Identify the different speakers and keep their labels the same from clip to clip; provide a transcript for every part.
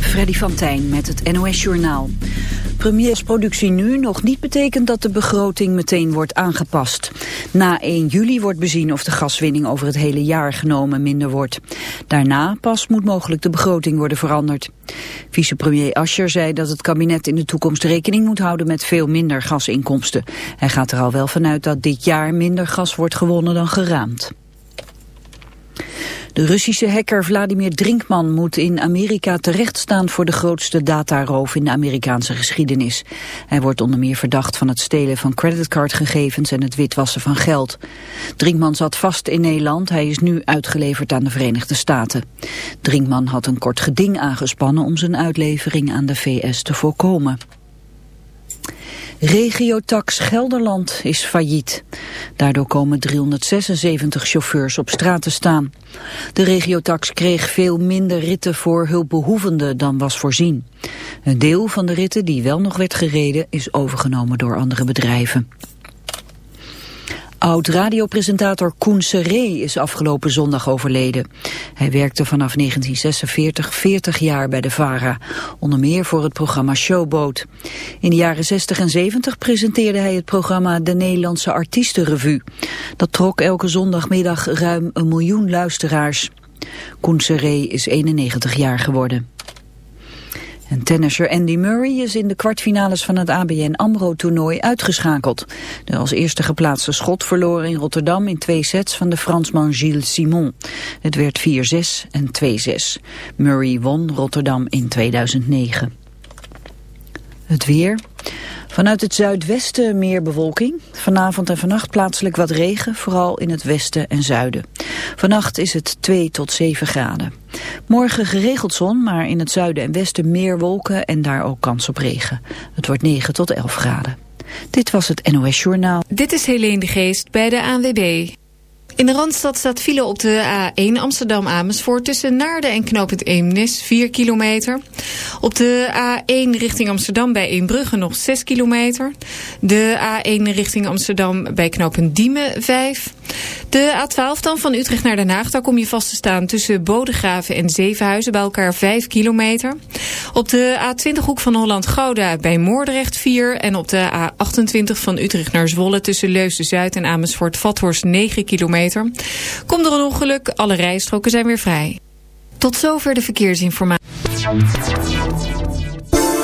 Speaker 1: Freddy van Tijn met het NOS-journaal. Premiersproductie nu nog niet betekent dat de begroting meteen wordt aangepast. Na 1 juli wordt bezien of de gaswinning over het hele jaar genomen minder wordt. Daarna pas moet mogelijk de begroting worden veranderd. Vicepremier Ascher zei dat het kabinet in de toekomst rekening moet houden met veel minder gasinkomsten. Hij gaat er al wel vanuit dat dit jaar minder gas wordt gewonnen dan geraamd. De Russische hacker Vladimir Drinkman moet in Amerika terechtstaan voor de grootste dataroof in de Amerikaanse geschiedenis. Hij wordt onder meer verdacht van het stelen van creditcardgegevens en het witwassen van geld. Drinkman zat vast in Nederland, hij is nu uitgeleverd aan de Verenigde Staten. Drinkman had een kort geding aangespannen om zijn uitlevering aan de VS te voorkomen. Regiotax Gelderland is failliet. Daardoor komen 376 chauffeurs op straat te staan. De regiotax kreeg veel minder ritten voor hulpbehoevenden dan was voorzien. Een deel van de ritten die wel nog werd gereden is overgenomen door andere bedrijven. Oud-radiopresentator Koen Seré is afgelopen zondag overleden. Hij werkte vanaf 1946 40 jaar bij de VARA, onder meer voor het programma Showboat. In de jaren 60 en 70 presenteerde hij het programma De Nederlandse Artiestenrevue. Dat trok elke zondagmiddag ruim een miljoen luisteraars. Koen Seré is 91 jaar geworden. En tennisser Andy Murray is in de kwartfinales van het ABN AMRO-toernooi uitgeschakeld. De als eerste geplaatste schot verloor in Rotterdam in twee sets van de Fransman Gilles Simon. Het werd 4-6 en 2-6. Murray won Rotterdam in 2009. Het weer. Vanuit het zuidwesten meer bewolking. Vanavond en vannacht plaatselijk wat regen, vooral in het westen en zuiden. Vannacht is het 2 tot 7 graden. Morgen geregeld zon, maar in het zuiden en westen meer wolken en daar ook kans op regen. Het wordt 9 tot 11 graden. Dit was het NOS Journaal.
Speaker 2: Dit is Helene de Geest bij de ANWB. In de Randstad staat file op de A1 Amsterdam-Amersfoort... tussen Naarden en knooppunt Eemnes, 4 kilometer. Op de A1 richting Amsterdam bij Eembrugge nog 6 kilometer. De A1 richting Amsterdam bij knooppunt Diemen, 5. De A12 dan van Utrecht naar Den Haag. Daar kom je vast te staan tussen Bodegraven en Zevenhuizen... bij elkaar 5 kilometer. Op de A20 hoek van Holland-Gouda bij Moordrecht 4. En op de A28 van Utrecht naar Zwolle... tussen Leusden-Zuid en Amersfoort-Vathorst 9 kilometer Komt er een ongeluk, alle rijstroken zijn weer vrij. Tot zover de verkeersinformatie.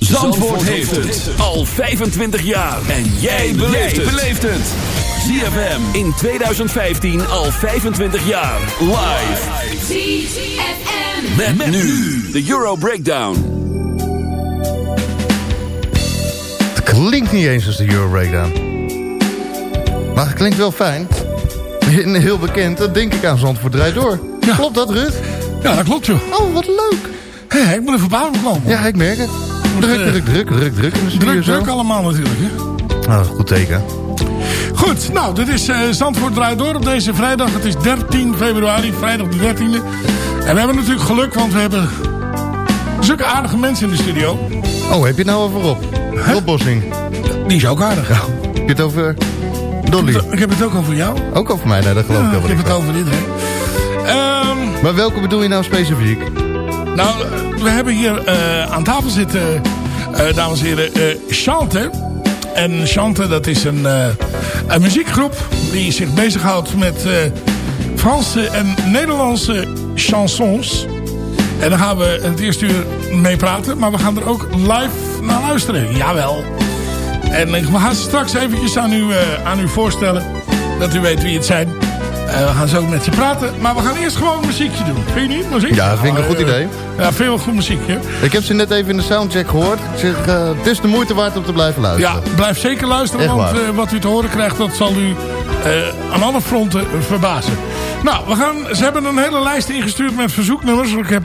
Speaker 3: Zandvoort heeft het al 25 jaar. En jij beleeft het. ZFM in 2015 al 25 jaar. Live.
Speaker 4: ZFM.
Speaker 3: Met, met nu de Euro Breakdown.
Speaker 5: Het klinkt niet eens als de Euro Breakdown. Maar het klinkt wel fijn. Heel bekend, dat denk ik aan Zandvoort draait door. Klopt dat, Ruud?
Speaker 6: Ja, dat klopt joh.
Speaker 5: Oh, wat leuk.
Speaker 6: Hé, ik moet even op adem komen.
Speaker 5: Ja, ik merk het. Druk,
Speaker 6: eh,
Speaker 5: druk, druk, druk, druk
Speaker 6: Druk, druk allemaal natuurlijk. Hè?
Speaker 5: Oh, goed teken.
Speaker 6: Goed, nou, dit is eh Zandvoort draait door op deze vrijdag. Het is 13 februari, vrijdag de 13e. En we hebben natuurlijk geluk, want we hebben zulke aardige mensen in de studio.
Speaker 5: Oh, heb je het nou over Rob? Rob Bossing.
Speaker 6: Die is ook aardig.
Speaker 5: Heb je het over Dolly?
Speaker 6: Ik heb het ook over jou.
Speaker 5: Ook over mij? Nee, dat geloof ik
Speaker 6: Ja, ik heb het over iedereen. Ehm,
Speaker 5: Maar welke bedoel je nou specifiek?
Speaker 6: nou, eh, we hebben hier eh, aan tafel zitten, eh, dames en heren, eh Chante. En Chante, dat is een, eh, een muziekgroep die zich bezighoudt met eh, Franse en Nederlandse chansons. En daar gaan we het eerste uur mee praten. Maar we gaan er ook live naar luisteren. Jawel. En we gaan ze straks eventjes aan u, eh, aan u voorstellen. Dat u weet wie het zijn. Eh, we gaan zo met ze praten. Maar we gaan eerst gewoon muziekje doen. Vind je niet? Muziek?
Speaker 5: Ja, vind ik een goed
Speaker 6: eh,
Speaker 5: idee.
Speaker 6: Ja, veel goed muziekje.
Speaker 5: Ik heb ze net even in de soundcheck gehoord. Ik zeg, eh, het is de moeite waard om te blijven
Speaker 6: Ja,
Speaker 5: luisteren.
Speaker 6: blijf zeker luisteren.
Speaker 5: Echt
Speaker 6: want wat u te horen krijgt, dat zal u aan alle fronten verbazen. Nou, we gaan, ze hebben een hele lijst ingestuurd met verzoeknummers. Ik heb,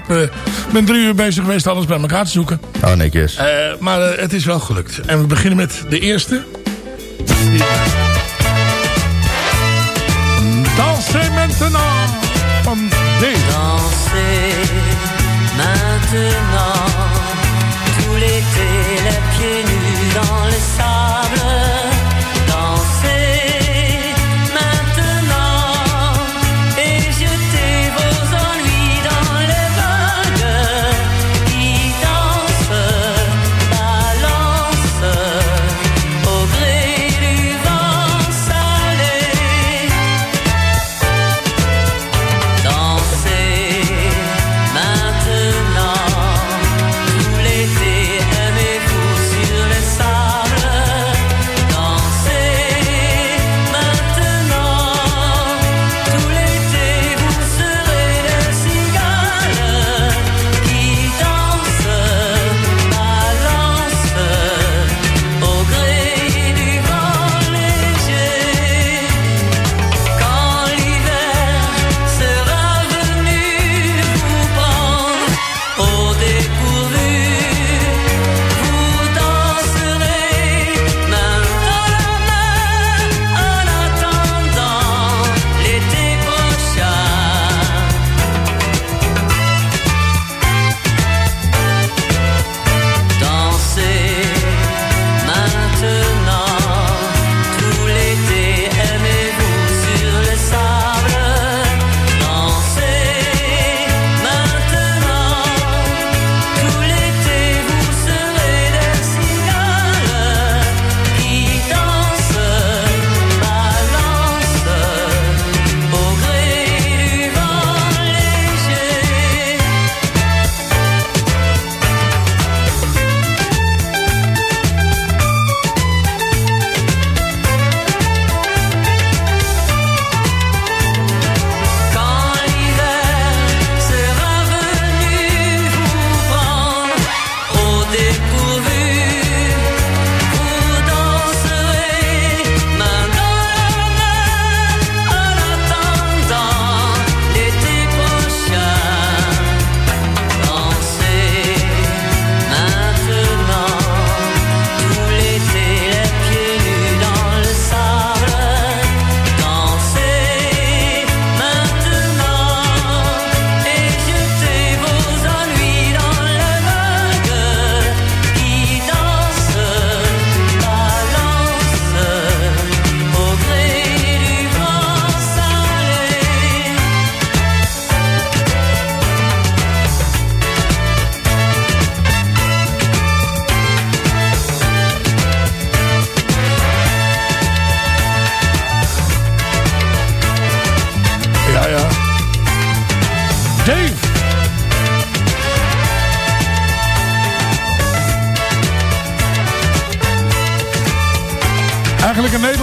Speaker 6: ben drie uur bezig geweest alles bij elkaar te zoeken.
Speaker 5: Oh, netjes.
Speaker 6: Eh, maar het is wel gelukt. En we beginnen met de eerste. Dansez maintenant.
Speaker 7: Danser maintenant,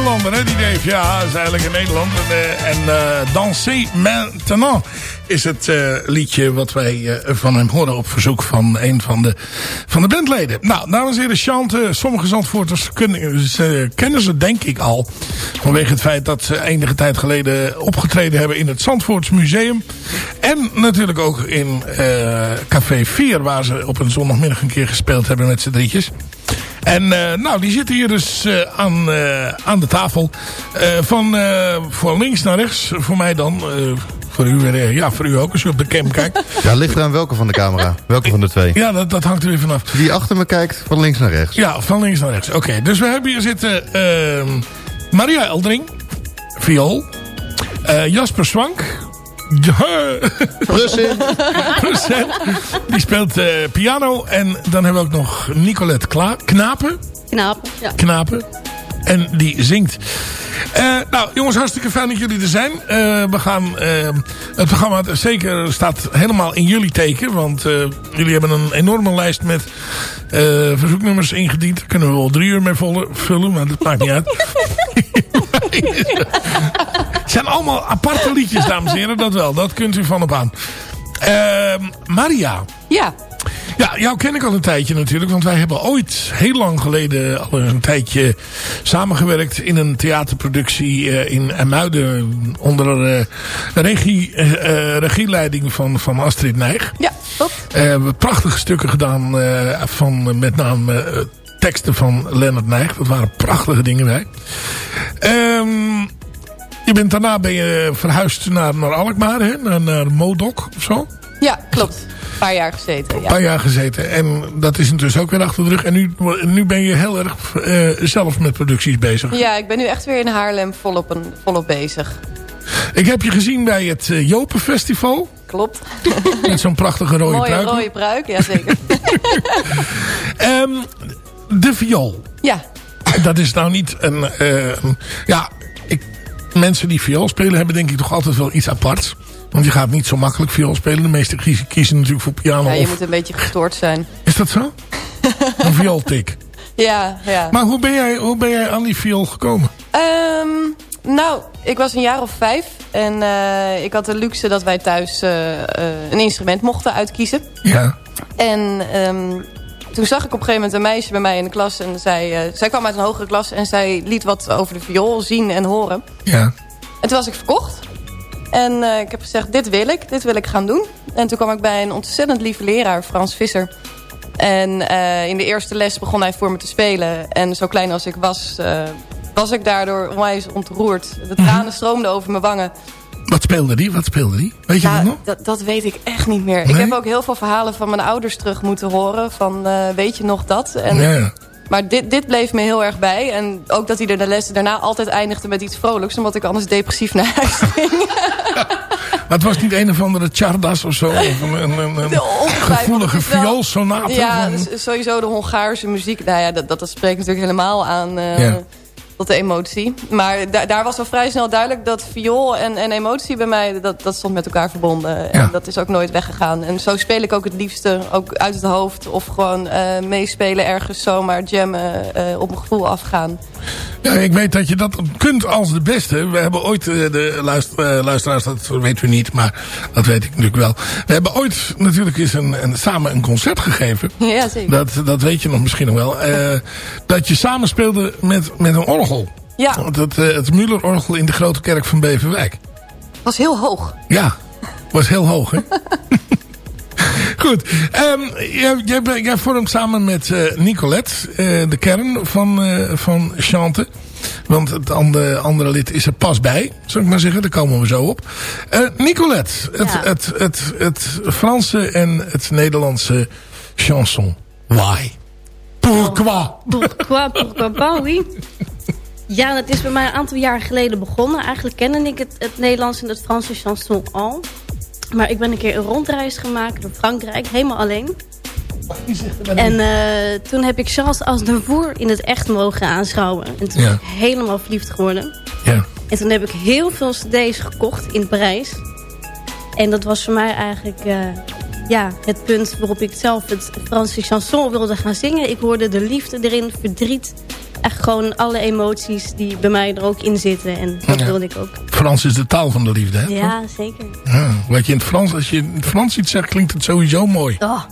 Speaker 6: Nederlander, die Dave. Ja, is eigenlijk een Nederlander. En, eh, eh, Danser Maintenant is het uh, liedje wat wij uh, van hem horen op verzoek van een van de, van de bandleden. Nou, dames en heren, Chante, sommige Zandvoorters kennen ze denk ik al. Vanwege het feit dat ze enige tijd geleden opgetreden hebben in het Zandvoorts Museum. En natuurlijk ook in uh, Café 4, waar ze op een zondagmiddag een keer gespeeld hebben met z'n drietjes. En uh, nou, die zitten hier dus uh, aan, uh, aan de tafel. van voor links naar rechts, voor mij dan. voor u, ja, voor u ook, als u op de cam kijkt.
Speaker 5: Ja, ligt eraan welke van de camera. Welke van de twee?
Speaker 6: Ja, dat, dat hangt er weer vanaf.
Speaker 5: Die achter me kijkt, van links naar rechts.
Speaker 6: Ja, van links naar rechts. Oké, okay, dus we hebben hier zitten ehm, Maria Eldring, viool. Jasper Swank,
Speaker 5: Brussel.
Speaker 6: Brussel. Die speelt uh, piano. En dan hebben we ook nog Nicolette Kla Knapen.
Speaker 8: Knapen, ja.
Speaker 6: Knapen. En die zingt. Uh, nou, jongens, hartstikke fijn dat jullie er zijn. Uh, we gaan, uh, het programma zeker staat helemaal in jullie teken. Want jullie hebben een enorme lijst met verzoeknummers ingediend. Daar kunnen we wel drie uur mee vullen, maar dat maakt niet uit. het zijn allemaal aparte liedjes, dames en heren. Dat wel, dat kunt u van op aan. Maria.
Speaker 8: Ja.
Speaker 6: Ja, jou ken ik al een tijdje natuurlijk. Want wij hebben ooit, heel lang geleden, al een tijdje samengewerkt in een theaterproductie uh, in Emuiden. Onder uh, regie, uh, regieleiding van, van Astrid Nijg.
Speaker 8: Ja, top.
Speaker 6: we hebben prachtige stukken gedaan van met name teksten van Leonard Nijg. Dat waren prachtige dingen bij. Um, je bent, daarna ben je verhuisd naar, naar Alkmaar, hè? Naar, naar Modok of zo.
Speaker 8: Ja, klopt paar jaar gezeten. Ja.
Speaker 6: Een paar jaar gezeten. En dat is intussen ook weer achter de rug. En nu, nu ben je heel erg uh, zelf met producties bezig.
Speaker 8: Ja, ik ben nu echt weer in Haarlem volop, een, volop bezig.
Speaker 6: Ik heb je gezien bij het uh, Jopen Festival.
Speaker 8: Klopt.
Speaker 6: Met zo'n prachtige rode
Speaker 8: Mooie
Speaker 6: pruik.
Speaker 8: Mooie rode pruik, ja zeker.
Speaker 6: um, de viool.
Speaker 8: Ja.
Speaker 6: Dat is nou niet een... Uh, ja, mensen die viool spelen hebben denk ik toch altijd wel iets aparts. Want je gaat niet zo makkelijk viool spelen. De meeste kiezen, kiezen natuurlijk voor piano.
Speaker 8: Ja, je
Speaker 6: of...
Speaker 8: moet een beetje gestoord zijn.
Speaker 6: Is dat zo? een viooltik.
Speaker 8: Ja, ja.
Speaker 6: Maar hoe ben jij, hoe ben jij aan die viool gekomen?
Speaker 8: Um, nou, ik was een jaar of vijf. En uh, ik had de luxe dat wij thuis uh, uh, een instrument mochten uitkiezen.
Speaker 6: Ja.
Speaker 8: En um, toen zag ik op een gegeven moment een meisje bij mij in de klas. En zij, zij kwam uit een hogere klas. En zij liet wat over de viool zien en horen.
Speaker 6: Ja.
Speaker 8: En toen was ik verkocht. En uh, ik heb gezegd, dit wil ik, dit wil ik gaan doen. En toen kwam ik bij een ontzettend lieve leraar, Frans Visser. En uh, in de eerste les begon hij voor me te spelen. En zo klein als ik was, was ik daardoor onwijs ontroerd. De tranen stroomden over mijn wangen.
Speaker 6: Wat speelde die? Wat speelde die? Weet je
Speaker 8: ja,
Speaker 6: dat nog?
Speaker 8: Dat, dat weet ik echt niet meer.
Speaker 6: Nee?
Speaker 8: Ik heb ook heel veel verhalen van mijn ouders terug moeten horen. Van, weet je nog dat? En,
Speaker 6: ja.
Speaker 8: Maar dit, dit bleef me heel erg bij. En ook dat hij de lessen daarna altijd eindigde met iets vrolijks. Omdat ik anders depressief naar huis ging.
Speaker 6: Maar het was niet een of andere chardas of zo? Of een, een, een, een gevoelige vioolsonate?
Speaker 8: Ja, dus sowieso de Hongaarse muziek. Nou ja, dat, dat, dat spreekt natuurlijk helemaal aan... Uh, ja. Tot de emotie. Maar da daar was al vrij snel duidelijk dat viool en, en emotie bij mij... Dat, dat stond met elkaar verbonden.
Speaker 6: Ja.
Speaker 8: En dat is ook nooit weggegaan. En zo speel ik ook het liefste, ook uit het hoofd... of gewoon uh, meespelen ergens zomaar jammen, uh, op mijn gevoel afgaan.
Speaker 6: Ja, ik weet dat je dat kunt als de beste. We hebben ooit, de luister, luisteraars, dat weten we niet, maar dat weet ik natuurlijk wel. We hebben ooit natuurlijk eens een, een, samen een concert gegeven.
Speaker 8: Ja, zeker.
Speaker 6: Dat, dat weet je nog misschien nog wel. Uh, dat je samen speelde met, met een orgel.
Speaker 8: Ja.
Speaker 6: Het, het, het Muller-orgel in de Grote Kerk van Beverwijk.
Speaker 8: Was heel hoog.
Speaker 6: Ja, was heel hoog, hè? Goed, um, jij, jij, jij, vormt samen met uh, Nicolette uh, de kern van, uh, van Chante. Want het andere, andere lid is er pas bij, zou ik maar zeggen. Daar komen we zo op. Nicolette, het,
Speaker 8: ja.
Speaker 6: het, het, het, Franse en het Nederlandse chanson. Why? Pourquoi?
Speaker 9: Pourquoi, pourquoi pas, oui. Ja, dat is bij mij een aantal jaar geleden begonnen. Eigenlijk kende ik het, het Nederlands en het Franse chanson al. Maar ik ben een keer een rondreis gemaakt door Frankrijk, helemaal alleen. En uh, toen heb ik Charles als Darvour in het echt mogen aanschouwen. En toen
Speaker 6: Ja.
Speaker 9: ben ik helemaal verliefd geworden.
Speaker 6: Ja.
Speaker 9: En toen heb ik heel veel cd's gekocht in Parijs. En dat was voor mij eigenlijk uh, ja, het punt waarop ik zelf het Franse chanson wilde gaan zingen. Ik hoorde de liefde erin, verdriet. Echt gewoon alle emoties die bij mij er ook in zitten. En dat
Speaker 6: Ja.
Speaker 9: wilde ik ook.
Speaker 6: Frans is de taal van de liefde, hè?
Speaker 9: Ja, zeker.
Speaker 6: Ja, wat je in het Frans, als je in het Frans iets zegt, klinkt het sowieso mooi.
Speaker 9: Oh,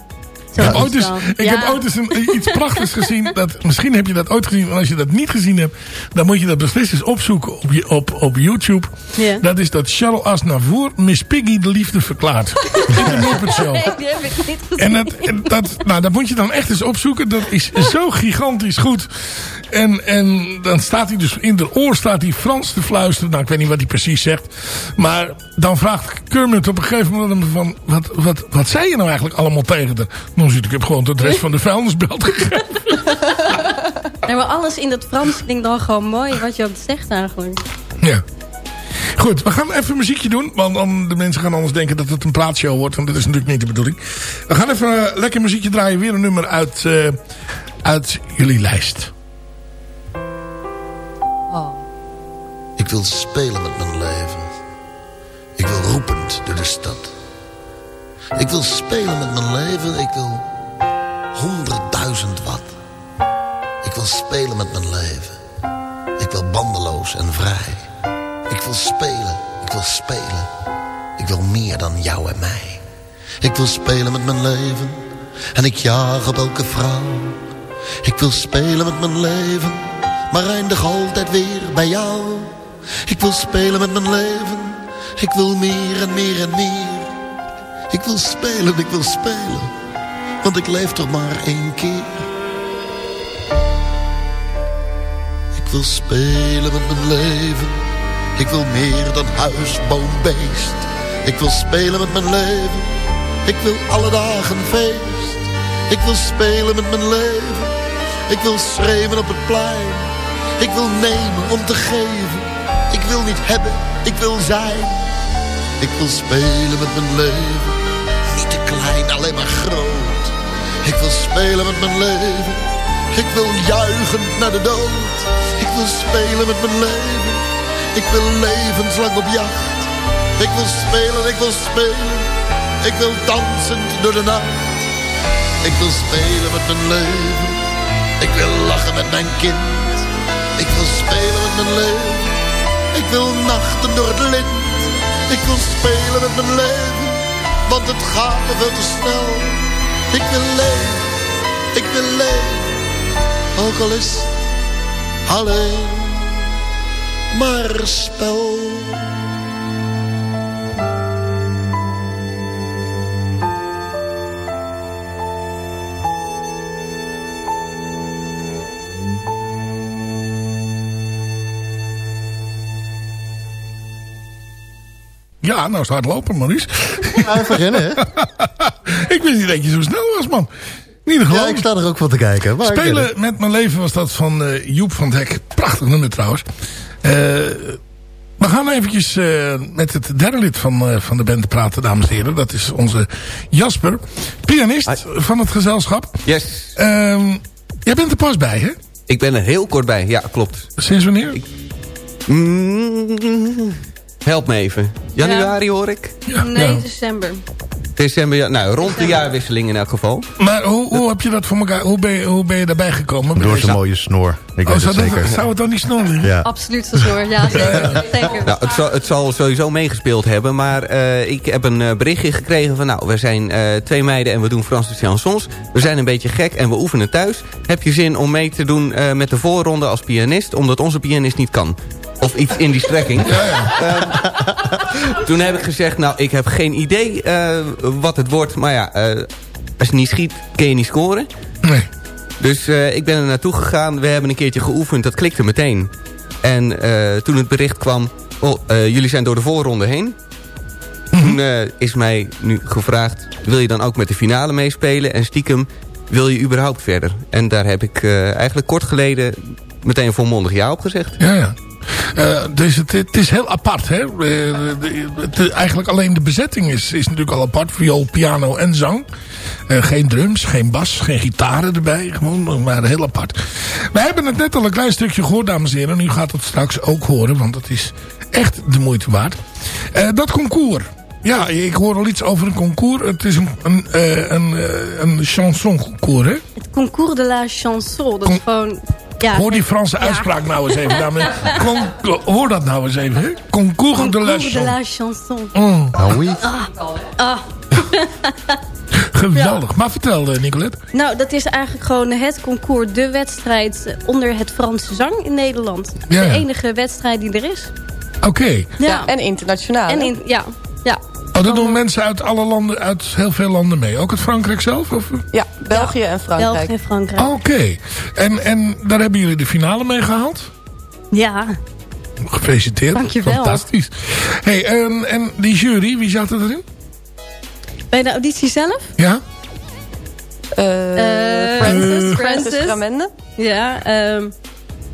Speaker 6: Ik heb ooit eens,
Speaker 9: dat.
Speaker 6: ik
Speaker 9: Ja.
Speaker 6: heb ooit eens een, iets prachtigs gezien. Dat, misschien heb je dat ooit gezien. En als je dat niet gezien hebt, dan moet je dat beslist eens opzoeken op, je, op, op YouTube.
Speaker 9: Ja.
Speaker 6: Dat is dat Charles Aznavour Miss Piggy de liefde verklaart. In de Muppet Show.
Speaker 9: Nee, die heb ik niet gezien.
Speaker 6: En dat, nou, dat moet je dan echt eens opzoeken. Dat is zo gigantisch goed. En, en dan staat hij dus in de oor staat hij Frans te fluisteren. Nou, ik weet niet wat hij precies zegt. Maar dan vraagt Kermit op een gegeven moment van... Wat, wat, wat zei je nou eigenlijk allemaal tegen haar? Ik heb gewoon de rest van de vuilnisbelt gegeven.
Speaker 9: Nee, maar alles in het Frans klinkt dan gewoon mooi wat je zegt eigenlijk.
Speaker 6: Ja. Goed, we gaan even muziekje doen. Want dan de mensen gaan anders denken dat het een praatshow wordt. Want dat is natuurlijk niet de bedoeling. We gaan even een lekker muziekje draaien. Weer een nummer uit, eh, uit jullie lijst.
Speaker 10: Ik wil spelen met mijn leven. Ik wil roepend door de stad. Ik wil spelen met mijn leven. Ik wil honderdduizend watt. Ik wil spelen met mijn leven. Ik wil bandeloos en vrij. Ik wil spelen, ik wil spelen. Ik wil meer dan jou en mij. Ik wil spelen met mijn leven. En ik jaag op elke vrouw. Ik wil spelen met mijn leven. Maar eindig altijd weer bij jou. Ik wil spelen met mijn leven. Ik wil meer en meer en meer. Ik wil spelen, ik wil spelen. Want ik leef toch maar één keer. Ik wil spelen met mijn leven. Ik wil meer dan huis, boom, beest. Ik wil spelen met mijn leven. Ik wil alle dagen feest. Ik wil spelen met mijn leven. Ik wil schreeuwen op het plein. Ik wil nemen om te geven. Ik wil niet hebben, ik wil zijn. Ik wil spelen met mijn leven. Niet te klein, alleen maar groot. Ik wil spelen met mijn leven. Ik wil juichend naar de dood. Ik wil spelen met mijn leven. Ik wil levenslang op jacht. Ik wil spelen, ik wil spelen. Ik wil dansend door de nacht. Ik wil spelen met mijn leven. Ik wil lachen met mijn kind. Ik wil spelen met mijn leven. Ik wil nachten door het lint. Ik wil spelen met mijn leven. Want het gaat me veel te snel. Ik wil leven. Ik wil leven. Ook al is alleen maar spel.
Speaker 6: Ja, nou is het hard lopen, Maurice.
Speaker 5: Ja, even rennen, hè?
Speaker 6: ik wist niet dat je zo snel was, man. In ieder geval.
Speaker 5: Ja, ik sta er ook van te kijken. Maar ik
Speaker 6: Spelen met mijn leven was dat van eh, Joep van het Hek. Prachtig nummer trouwens. Eh, we gaan eventjes eh, met het derde lid van, eh, van de band praten, dames en heren. Dat is onze Jasper, pianist van het gezelschap.
Speaker 11: Yes.
Speaker 6: Ehm, jij bent er pas bij, hè?
Speaker 11: Ik ben er heel kort bij, ja, klopt.
Speaker 6: Sinds wanneer?
Speaker 11: Mm, help me even. Januari hoor ik.
Speaker 9: nee, december.
Speaker 11: December, ja, nou, rond de jaarwisseling in elk geval.
Speaker 6: Maar hoe, hoe heb je dat voor elkaar? Hoe ben je, hoe ben je daarbij gekomen?
Speaker 5: Door zijn mooie snor. Ik
Speaker 6: Oh,
Speaker 5: weet
Speaker 6: zou,
Speaker 5: het
Speaker 6: dat-
Speaker 5: zeker.
Speaker 6: zou het dan niet snor?
Speaker 5: Ja.
Speaker 9: Absoluut verzorgd, ja zeker. zeker.
Speaker 11: Nou, het, zal, het zal sowieso meegespeeld hebben, maar eh, ik heb een eh, berichtje gekregen van... nou, we zijn eh, twee meiden en we doen Franse chansons. We zijn een beetje gek en we oefenen thuis. Heb je zin om mee te doen eh, met de voorronde als pianist... omdat onze pianist niet kan? Of iets in die strekking. Ehm, toen heb ik gezegd, nou, ik heb geen idee eh, wat het wordt. Maar ja, eh, als je niet schiet, kun je niet scoren.
Speaker 6: Nee.
Speaker 11: Dus eh, ik ben er naartoe gegaan. We hebben een keertje geoefend. Dat klikte meteen. En toen het bericht kwam... Oh, jullie zijn door de voorronde heen. Toen eh, is mij nu gevraagd... wil je dan ook met de finale meespelen? En stiekem, wil je überhaupt verder? En daar heb ik eigenlijk kort geleden... meteen volmondig ja op gezegd.
Speaker 6: Ja, ja. Dus het, het is heel apart. Hè? Eh, het- eigenlijk alleen de bezetting is, is natuurlijk al apart. Viool, piano en zang. Eh, geen drums, geen bas, geen gitaren erbij. Gewoon, maar heel apart. We hebben het net al een klein stukje gehoord, dames en heren. Nu gaat het straks ook horen, want het is echt de moeite waard. Dat concours. Ja, ik hoor al iets over een concours. Het is een, een, een, eh, een chanson concours, hè?
Speaker 9: Het concours de la chanson, dat is gewoon
Speaker 12: Ja,
Speaker 6: hoor die Franse
Speaker 12: ja.
Speaker 6: uitspraak nou eens even. dames hoor dat nou eens even. Concours, de la
Speaker 12: Concours de
Speaker 6: chanson.
Speaker 12: la chanson.
Speaker 6: Mm,
Speaker 5: Ah oui.
Speaker 12: Ah, ah.
Speaker 6: geweldig. Maar vertel, eh, Nicolette.
Speaker 12: Nou, dat is eigenlijk gewoon het concours, de wedstrijd onder het Franse zang in Nederland.
Speaker 6: Ja,
Speaker 12: De enige wedstrijd die er is.
Speaker 6: Oké.
Speaker 12: Ja,
Speaker 8: En internationaal.
Speaker 12: en in, ja, ja.
Speaker 6: Oh, dat doen mensen uit alle landen, uit heel veel landen mee. Ook uit Frankrijk zelf? Of?
Speaker 8: Ja, België en Frankrijk.
Speaker 12: België en Frankrijk.
Speaker 6: Oké. En, en daar hebben jullie de finale mee gehaald?
Speaker 12: Ja,
Speaker 6: Gefeliciteerd.
Speaker 12: Dankjewel.
Speaker 6: Fantastisch. Hey, en, en die jury, wie zat er erin?
Speaker 12: bij de auditie zelf?
Speaker 6: Ja?
Speaker 8: Eh,
Speaker 12: Eh,
Speaker 8: Francis,
Speaker 12: Francis.
Speaker 8: Francis.
Speaker 12: Ja, ehm,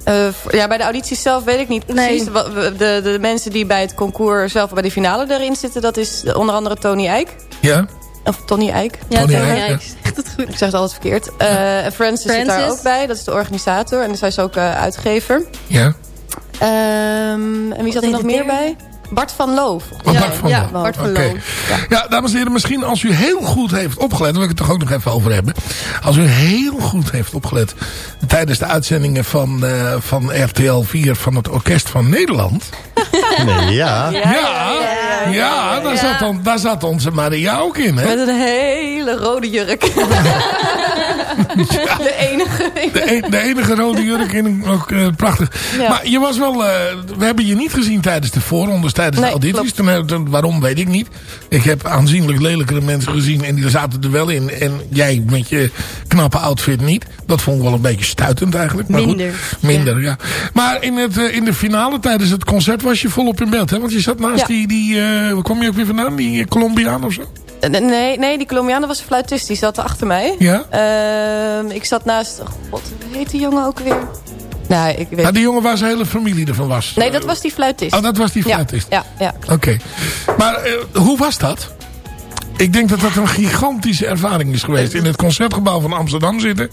Speaker 8: Eh, ja, bij de audities zelf weet ik niet precies.
Speaker 12: Nee.
Speaker 8: We- De, de, mensen die bij het concours zelf bij de finale erin zitten... dat is onder andere Tony Eijk.
Speaker 6: Ja?
Speaker 8: Of Tony Eijk.
Speaker 12: ja,
Speaker 6: Tony
Speaker 12: Tony
Speaker 6: Eijk,
Speaker 12: het goed.
Speaker 8: Ik zeg het altijd verkeerd. Eh, en Francis, zit daar ook bij. Dat is de organisator. En dus hij is ook eh, uitgever.
Speaker 6: Ja?
Speaker 8: Ehm, en wie zat er nog meer bij? Bart van Loof.
Speaker 6: Oh,
Speaker 12: Ja,
Speaker 6: Bart van
Speaker 12: ja,
Speaker 6: Loo.
Speaker 12: Bart van
Speaker 6: Oké.
Speaker 12: Loo.
Speaker 6: Ja, dames en heren, misschien als u heel goed heeft opgelet... daar wil ik het toch ook nog even over hebben. Als u heel goed heeft opgelet... tijdens de uitzendingen van, eh, van RTL 4 van het Orkest van Nederland...
Speaker 5: Nee, ja.
Speaker 6: Ja, ja, daar, Zat on- daar zat onze Maria ook in, hè?
Speaker 8: Met een hele rode jurk. De enige.
Speaker 6: De, e- de enige rode jurk in, ook eh, prachtig.
Speaker 8: Ja.
Speaker 6: Maar je was wel, eh, we hebben je niet gezien tijdens de voorrondes, tijdens
Speaker 8: Nee,
Speaker 6: de audities.
Speaker 8: klopt.
Speaker 6: Toen, waarom weet ik niet. Ik heb aanzienlijk lelijkere mensen gezien en die zaten er wel in. En jij met je knappe outfit niet. Dat vond ik wel een beetje stuitend eigenlijk. Maar
Speaker 12: Minder,
Speaker 6: Goed, minder, ja. Maar in, het, eh, in de finale tijdens het concert was je volop in beeld, hè? Want je zat naast
Speaker 8: Ja.
Speaker 6: die, die eh, waar kwam je ook weer vandaan? Die eh, Colombiaan of zo?
Speaker 8: Nee, nee, die Colombiaan was een fluitist. Die zat achter mij.
Speaker 6: Ja?
Speaker 8: Ehm, ik zat naast... God, hoe heet die jongen ook weer? Nou, ik weet
Speaker 6: Nou, die jongen waar zijn hele familie ervan was.
Speaker 8: Nee, dat was die fluitist.
Speaker 6: Oh, dat was die fluitist.
Speaker 8: Ja, ja.
Speaker 6: Oké. Maar eh, hoe was dat? Ik denk dat dat een gigantische ervaring is geweest. In het Concertgebouw van Amsterdam zitten.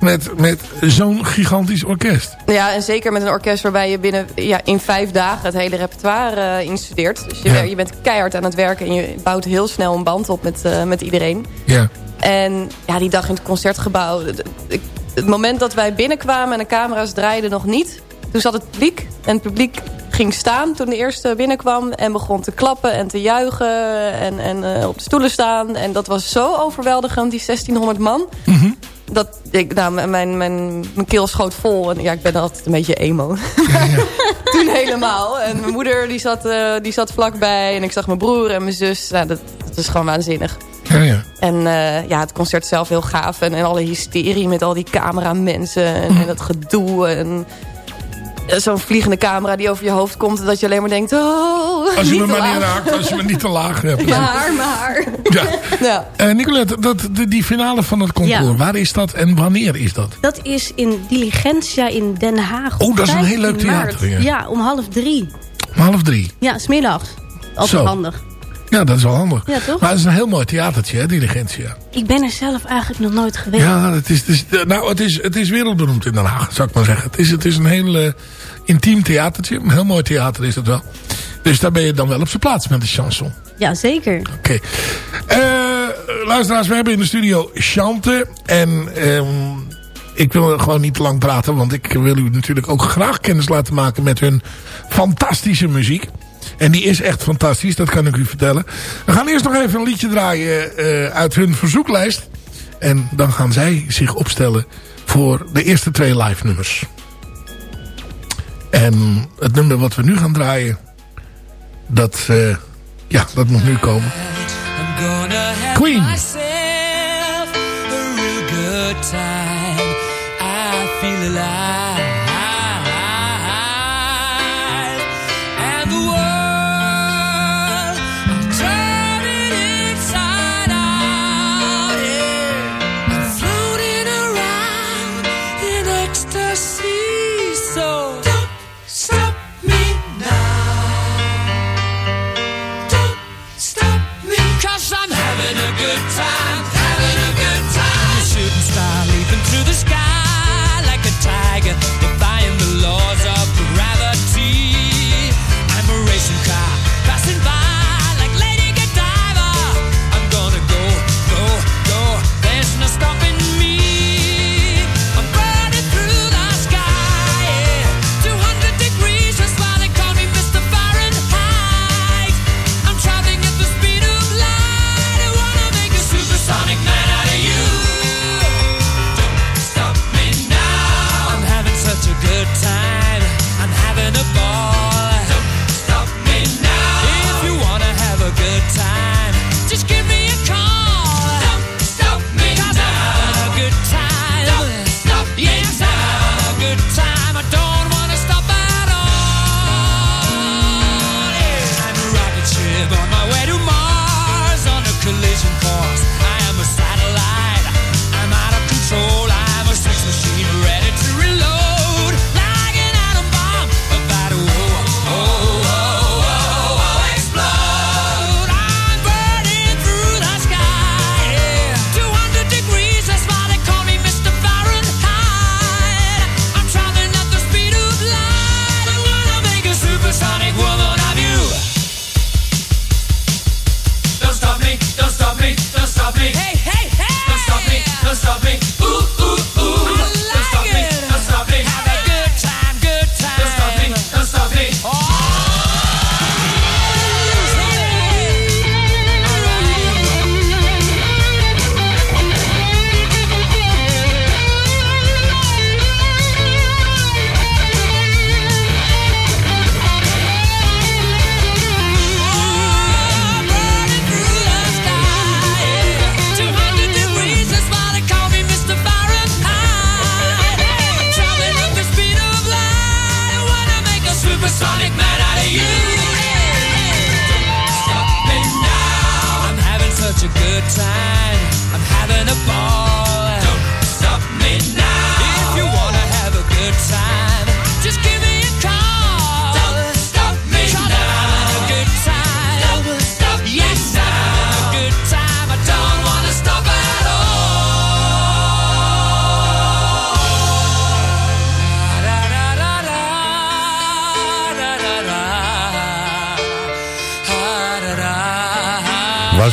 Speaker 6: Met, met zo'n gigantisch orkest.
Speaker 8: Ja, en zeker met een orkest waarbij je binnen ja, in vijf dagen het hele repertoire eh, instudeert. Dus je,
Speaker 6: Ja.
Speaker 8: je bent keihard aan het werken en je bouwt heel snel een band op met, eh, met iedereen.
Speaker 6: Ja.
Speaker 8: En ja, die dag in het concertgebouw. Het moment dat wij binnenkwamen en de camera's draaiden nog niet. Toen zat het publiek en het publiek ging staan toen de eerste binnenkwam. En begon te klappen en te juichen en, en eh, op de stoelen staan. En dat was zo overweldigend, die 1600 man. Dat ik, nou, mijn, mijn, mijn, keel schoot vol. En ja, ik ben altijd een beetje emo. Toen helemaal. En mijn moeder die zat, eh, die zat vlakbij. En ik zag mijn broer en mijn zus. Nou, dat, dat is gewoon waanzinnig.
Speaker 6: Ja, ja.
Speaker 8: En eh, ja, het concert zelf heel gaaf. En, en alle hysterie met al die cameramensen. En, en dat gedoe. En zo'n vliegende camera die over je hoofd komt. En dat je alleen maar denkt... Oh,
Speaker 6: Als je me maar niet raakt. Als je me niet te laag hebt.
Speaker 8: Maar, maar.
Speaker 6: Ja.
Speaker 8: Ja.
Speaker 6: Eh, Nicolette, dat, de, die finale van het concours.
Speaker 12: Ja.
Speaker 6: Waar is dat en wanneer is dat?
Speaker 12: Dat is in Diligentia in Den Haag.
Speaker 6: Oh, dat is een heel
Speaker 12: 15
Speaker 6: leuk theater, ja.
Speaker 12: Ja, om half drie.
Speaker 6: Om half drie.
Speaker 12: Ja, smiddags. Altijd handig.
Speaker 6: Ja, dat is wel handig.
Speaker 12: Ja, toch?
Speaker 6: Maar het is een heel mooi theatertje, hè, Diligentia.
Speaker 12: Ik ben er zelf eigenlijk nog nooit geweest.
Speaker 6: Ja, het is, het is, eh, nou, het is, het is wereldberoemd in Den Haag, zou ik maar zeggen. Het is, het is een heel intiem theatertje. Een heel mooi theater is het wel. Dus daar ben je dan wel op zijn plaats met de chanson.
Speaker 12: Ja, zeker.
Speaker 6: Oké. Eh, luisteraars, we hebben in de studio Chante. En ehm, ik wil gewoon niet te lang praten. Want ik wil u natuurlijk ook graag kennis laten maken met hun fantastische muziek. En die is echt fantastisch, dat kan ik u vertellen. We gaan eerst nog even een liedje draaien eh, uit hun verzoeklijst. En dan gaan zij zich opstellen voor de eerste twee live nummers. En het nummer wat we nu gaan draaien, dat, eh, ja, dat moet nu komen. Queen.
Speaker 13: I feel alive.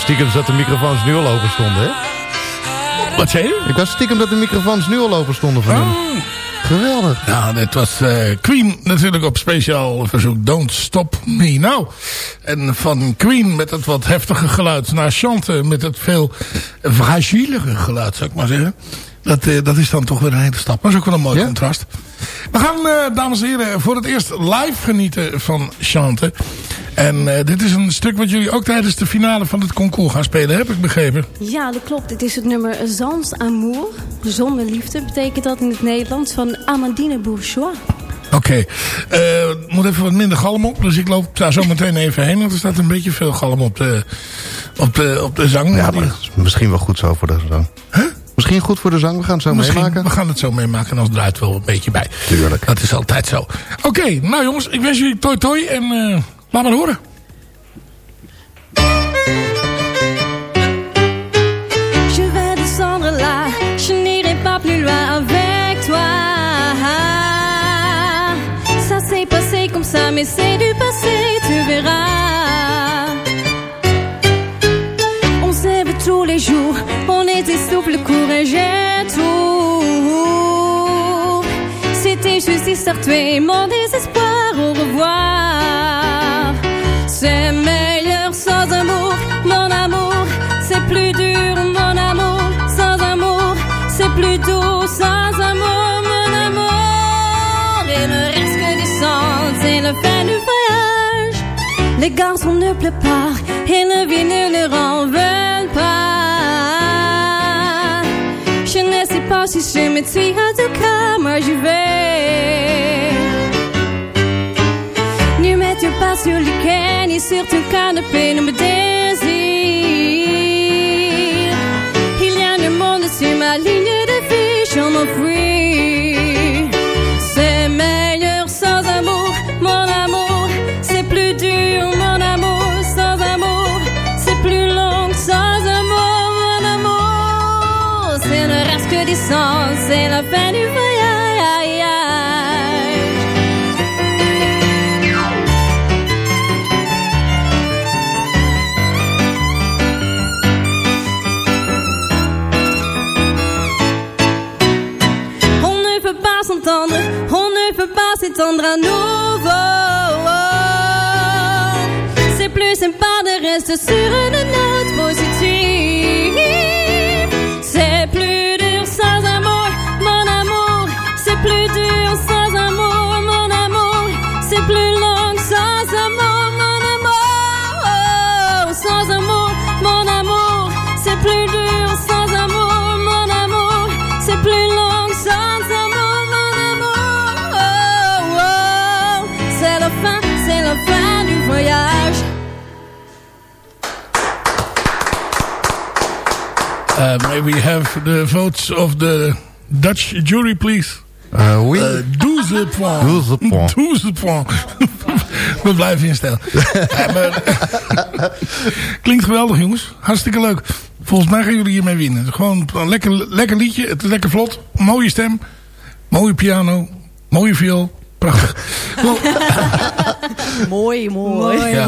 Speaker 5: Stiekem dat de microfoons nu al open stonden, hè?
Speaker 6: Wat zei je?
Speaker 5: Ik was stiekem dat de microfoons nu al open stonden van hem.
Speaker 6: Oh.
Speaker 5: Geweldig.
Speaker 6: Ja, dit was eh, Queen natuurlijk op speciaal verzoek Don't Stop Me Now. En van Queen met het wat heftige geluid naar Chante met het veel fragielere geluid, zou ik maar zeggen. Dat, eh, dat is dan toch weer een hele stap. Maar is ook wel een mooi contrast. We gaan, eh, dames en heren, voor het eerst live genieten van Chante. En eh, dit is een stuk wat jullie ook tijdens de finale van het concours gaan spelen, heb ik begrepen.
Speaker 9: Ja, dat klopt. Dit is het nummer Sans Amour. Zonder liefde betekent dat in het Nederlands van Amandine Bourgeois.
Speaker 6: Oké, Eh, moet even wat minder galm op. Dus ik loop daar zo meteen even heen. Want er staat een beetje veel galm op de, op de, op de zang.
Speaker 5: Ja, maar dat is misschien wel goed zo voor de zang. Misschien goed voor de zang. We gaan het zo
Speaker 6: Misschien,
Speaker 5: meemaken.
Speaker 6: We gaan het zo meemaken en dan draait wel een beetje bij.
Speaker 5: Tuurlijk.
Speaker 6: Dat is altijd zo. Oké, nou jongens, ik wens jullie toi toi en eh, laat maar horen.
Speaker 12: Je vais descendre là, je n'irai pas plus loin avec toi. Ça s'est passé comme ça, mais c'est du passé, tu verras. Était souple, courageux, tout. C'était juste histoire, tu es mon désespoir, au revoir. C'est meilleur sans amour, mon amour. C'est plus dur, mon amour, sans amour. C'est plus doux, sans amour, mon amour. Il ne reste que du sang, c'est la fin du voyage. Les garçons ne pleurent pas, et la vie ne leur en pas. Si je me tue, en tout cas, moi je vais. Ne mettez pas sur le ken et sur ton canapé, ne me on ne peut pas s'étendre à nouveau. C'est plus sympa de rester sur une note
Speaker 6: may we have the votes of the Dutch jury, please?
Speaker 5: Uh, oui.
Speaker 6: Uh, 12 points.
Speaker 5: 12 points.
Speaker 6: 12 points. We blijven in stijl. Maar- Klinkt geweldig, jongens. Hartstikke leuk. Volgens mij gaan jullie hiermee winnen. Gewoon een lekker, lekker liedje. Het is lekker vlot. Mooie stem. Mooie piano. Mooie viool. Prachtig.
Speaker 14: Mooi, mooi.
Speaker 6: Ja, ja,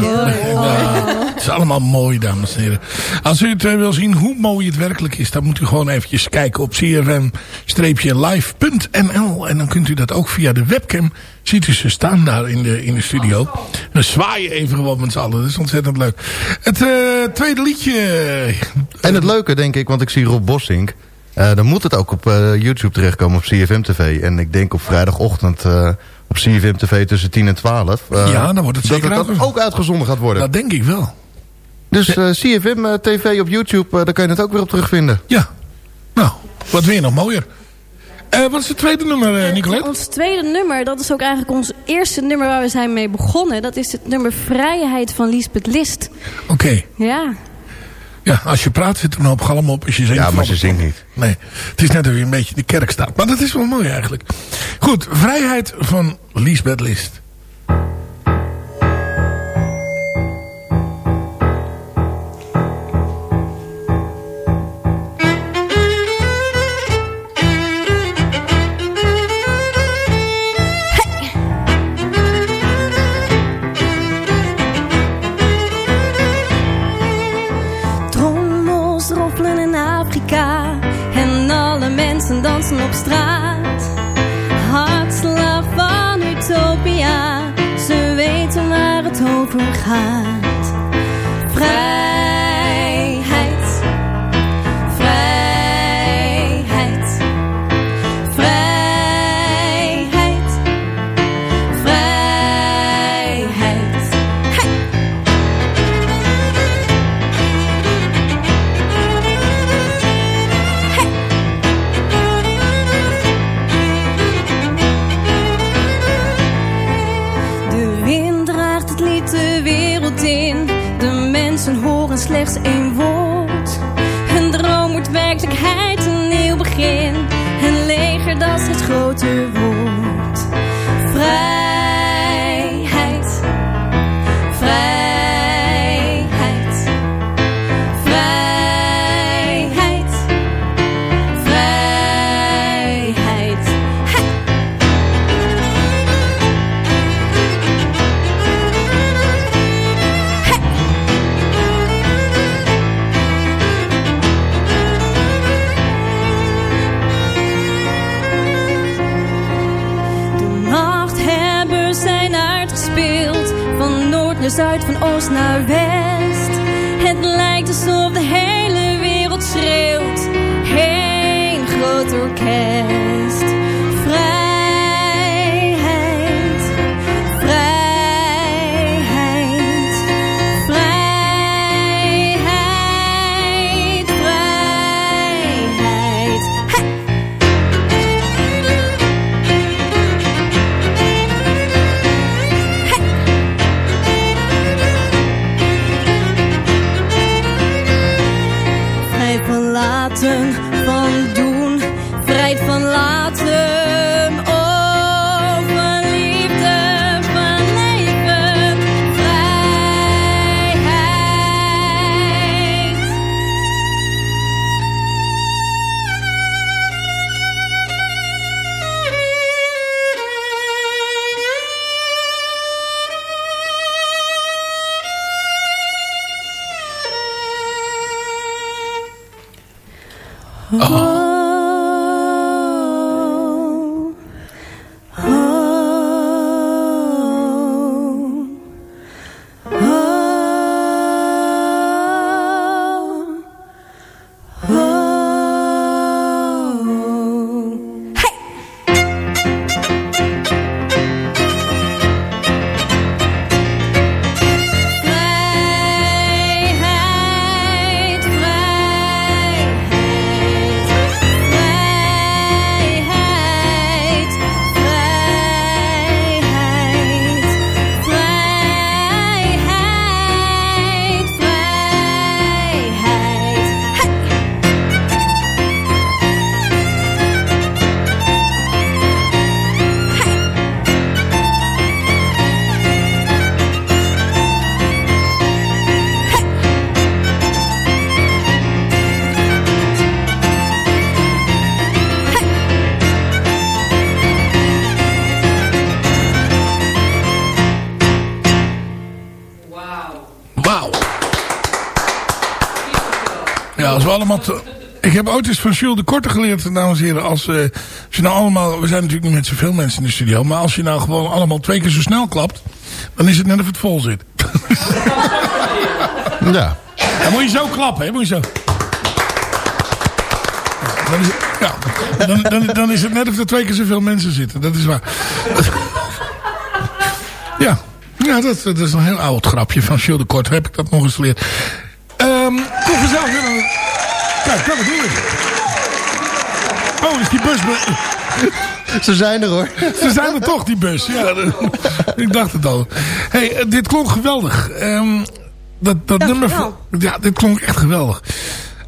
Speaker 6: het is allemaal mooi, dames en heren. Als u het eh, wil zien hoe mooi het werkelijk is... dan moet u gewoon eventjes kijken op crm-live.nl. En dan kunt u dat ook via de webcam... ziet u ze staan daar in de, in de studio. Dan zwaaien even gewoon met z'n allen. Dat is ontzettend leuk. Het eh, tweede liedje...
Speaker 5: En het leuke, denk ik, want ik zie Rob Bossink. eh, dan moet het ook op eh, YouTube terechtkomen op CFM TV. En ik denk op vrijdagochtend eh, op CFM TV tussen 10 en 12. eh,
Speaker 6: Ja, dan wordt het
Speaker 5: dat
Speaker 6: zeker
Speaker 5: het
Speaker 6: uitgezonden.
Speaker 5: ook uitgezonden gaat worden.
Speaker 6: Dat denk ik wel.
Speaker 5: Dus eh, CFM eh, TV op YouTube, daar kan je het ook weer op terugvinden.
Speaker 6: Ja. Nou, wat weer nog mooier. Eh, wat is het tweede nummer, Nicolette?
Speaker 9: Ons tweede nummer, dat is ook eigenlijk ons eerste nummer waar we zijn mee begonnen. Dat is het nummer Vrijheid van Lisbeth List.
Speaker 6: Oké.
Speaker 9: Ja.
Speaker 6: Ja, als je praat zit er een hoop galm op. Als je zingt,
Speaker 5: Ja, maar ze zingt niet.
Speaker 6: Nee, het is net alweer een beetje de kerk staat. Maar dat is wel mooi eigenlijk. Goed, vrijheid van Lisbeth List.
Speaker 12: Over
Speaker 6: Ja, als we allemaal... Ik heb ooit eens van Jules de Korte geleerd, dames en heren. Als, als je nou allemaal... We zijn natuurlijk niet met zoveel mensen in de studio. Maar als je nou gewoon allemaal twee keer zo snel klapt... Dan is het net of het vol zit.
Speaker 5: Ja.
Speaker 6: Dan moet je zo klappen, hè? Moet je zo. Dan is, het, ja, dan, dan, dan is het net of er twee keer zoveel mensen zitten. Dat is waar. Ja, ja dat, dat is een heel oud grapje van Jules de Kort. Heb ik dat nog eens geleerd. Ehm weer aan- Kijk, dat bedoel ik. Oh, is die bus...
Speaker 5: Ze zijn er hoor.
Speaker 6: Ze zijn er toch, die bus. Ja, ik dacht het al. hey, eh, dit klonk geweldig. Ehm, dat dat nummer... van- Ja, dit klonk echt geweldig.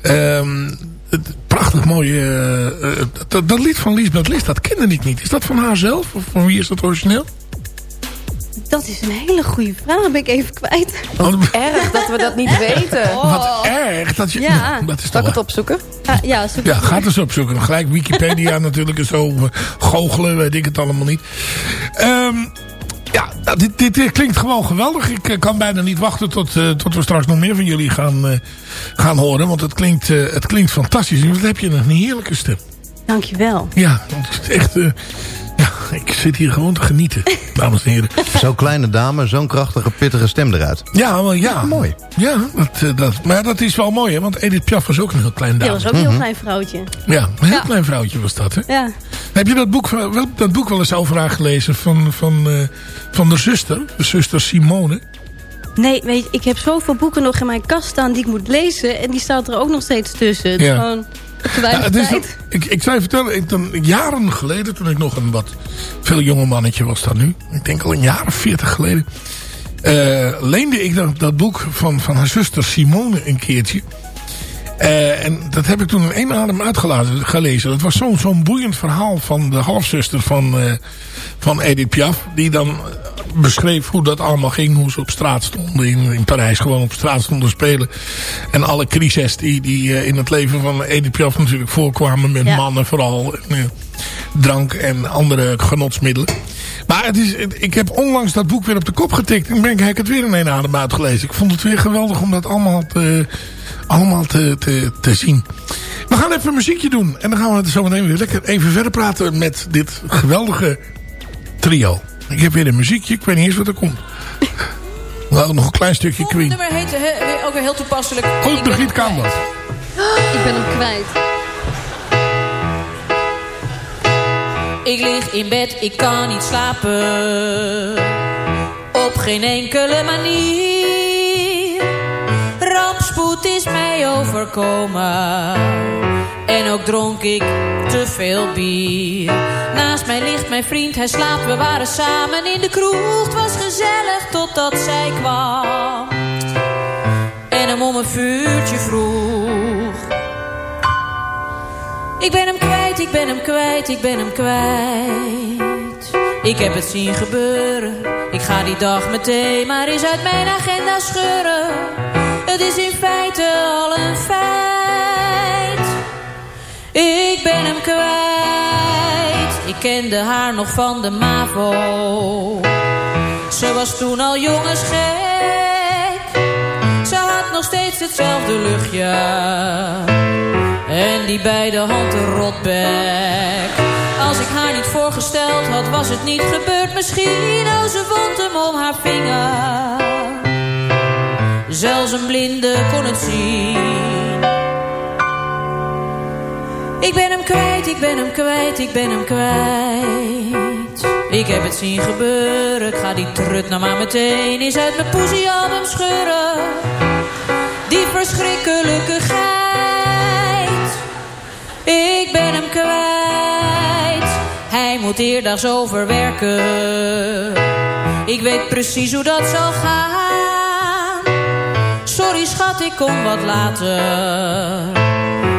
Speaker 6: Ehm, het prachtig mooie... eh, eh, dat, dat lied van Liesbeth List, dat kende ik niet. Is dat van haar zelf? Of van wie is dat origineel?
Speaker 9: Dat is een hele goede vraag. Ben ik even kwijt.
Speaker 8: Erg dat we dat niet weten.
Speaker 6: Wat erg. Dat je,
Speaker 9: Ja.
Speaker 6: dat is
Speaker 8: Zal
Speaker 6: toch
Speaker 8: ik het opzoeken?
Speaker 9: Ah, ja, zoek
Speaker 6: Ja,
Speaker 9: het
Speaker 6: ga
Speaker 9: op.
Speaker 6: het eens opzoeken. Gelijk Wikipedia natuurlijk en zo. eh, Goochelen, weet ik het allemaal niet. Ehm, ja, nou, dit, dit, dit klinkt gewoon geweldig. Ik eh, kan bijna niet wachten tot, eh, tot we straks nog meer van jullie gaan, eh, gaan horen. Want het klinkt, het klinkt fantastisch. Wat heb je een heerlijke stem.
Speaker 9: Dankjewel.
Speaker 6: Ja, het is echt... eh, ja, ik zit hier gewoon te genieten, dames en heren.
Speaker 5: Zo'n kleine dame, zo'n krachtige, pittige stem eruit.
Speaker 6: Ja, maar ja.
Speaker 5: Mooi.
Speaker 6: Ja, dat, eh, dat, maar dat is wel mooi, hè? Want Edith Piaf was ook een heel klein
Speaker 9: Ja,
Speaker 6: dame.
Speaker 9: dat was ook een heel klein vrouwtje.
Speaker 6: Ja, een heel klein vrouwtje was dat, hè?
Speaker 9: Ja.
Speaker 6: Heb je dat boek, wel, dat boek wel eens over haar gelezen van, van, eh, van de zuster? De zuster Simone?
Speaker 9: Nee, weet je, ik heb zoveel boeken nog in mijn kast staan die ik moet lezen. En die staat er ook nog steeds tussen. Het
Speaker 6: Ja.
Speaker 9: gewoon te weinig
Speaker 6: het is,
Speaker 9: tijd.
Speaker 6: ik, ik zou je vertellen, ik, dan, jaren geleden, toen ik nog een wat veel jonger mannetje was dan nu. Ik denk al een jaar of veertig geleden. eh, leende ik dat, dat boek van, van haar zuster Simone een keertje. Eh, en dat heb ik toen in één adem uitgelezen. gelezen. Dat was zo'n zo'n boeiend verhaal van de halfzuster van, eh, van Edith Piaf. Die dan eh, beschreef hoe dat allemaal ging. Hoe ze op straat stonden in, in Parijs. Gewoon op straat stonden spelen. En alle crises die, die in het leven van Edith Piaf natuurlijk voorkwamen. Met
Speaker 9: Ja.
Speaker 6: mannen vooral. En, drank en andere genotsmiddelen. Maar het is, het- ik heb onlangs dat boek weer op de kop getikt. En ben ik, heb het weer in één adem uitgelezen. Ik vond het weer geweldig om dat allemaal te, allemaal te, te, te zien. We gaan even een muziekje doen. En dan gaan we het zo meteen weer lekker even verder praten met dit geweldige trio. Ik heb weer een muziekje. Ik weet niet eens wat er komt. Nou, nog een klein stukje
Speaker 14: Het
Speaker 6: Queen.
Speaker 14: nummer heet eh, ook weer heel toepasselijk.
Speaker 6: Brigitte kan dat.
Speaker 9: Ik ben hem kwijt.
Speaker 14: Ik lig in bed, ik kan niet slapen. Op geen enkele manier. Rampspoed is mij overkomen. En ook dronk ik te veel bier. Naast mij ligt mijn vriend, hij slaapt, we waren samen in de kroeg. Het was gezellig totdat zij kwam. En hem om een vuurtje vroeg. Ik ben hem kwijt, ik ben hem kwijt, ik ben hem kwijt. Ik heb het zien gebeuren. Ik ga die dag meteen maar eens uit mijn agenda scheuren. Het is in feite al een feit. Ik ben hem kwijt. Ik kende haar nog van de MAVO. Ze was toen al jongensgek. Hetzelfde luchtje. En die bij de hand een rotbek. Als ik haar niet voorgesteld had, was het niet gebeurd. Misschien, oh, ze vond hem om haar vinger. Zelfs een blinde kon het zien. Ik ben hem kwijt, ik ben hem kwijt, ik ben hem kwijt. Ik heb het zien gebeuren, ik ga die trut nou maar meteen eens uit mijn poesiealbum scheuren. Die verschrikkelijke geit. Ik ben hem kwijt. Hij moet eerdags overwerken. Ik weet precies hoe dat zal gaan. Sorry schat, ik kom wat later.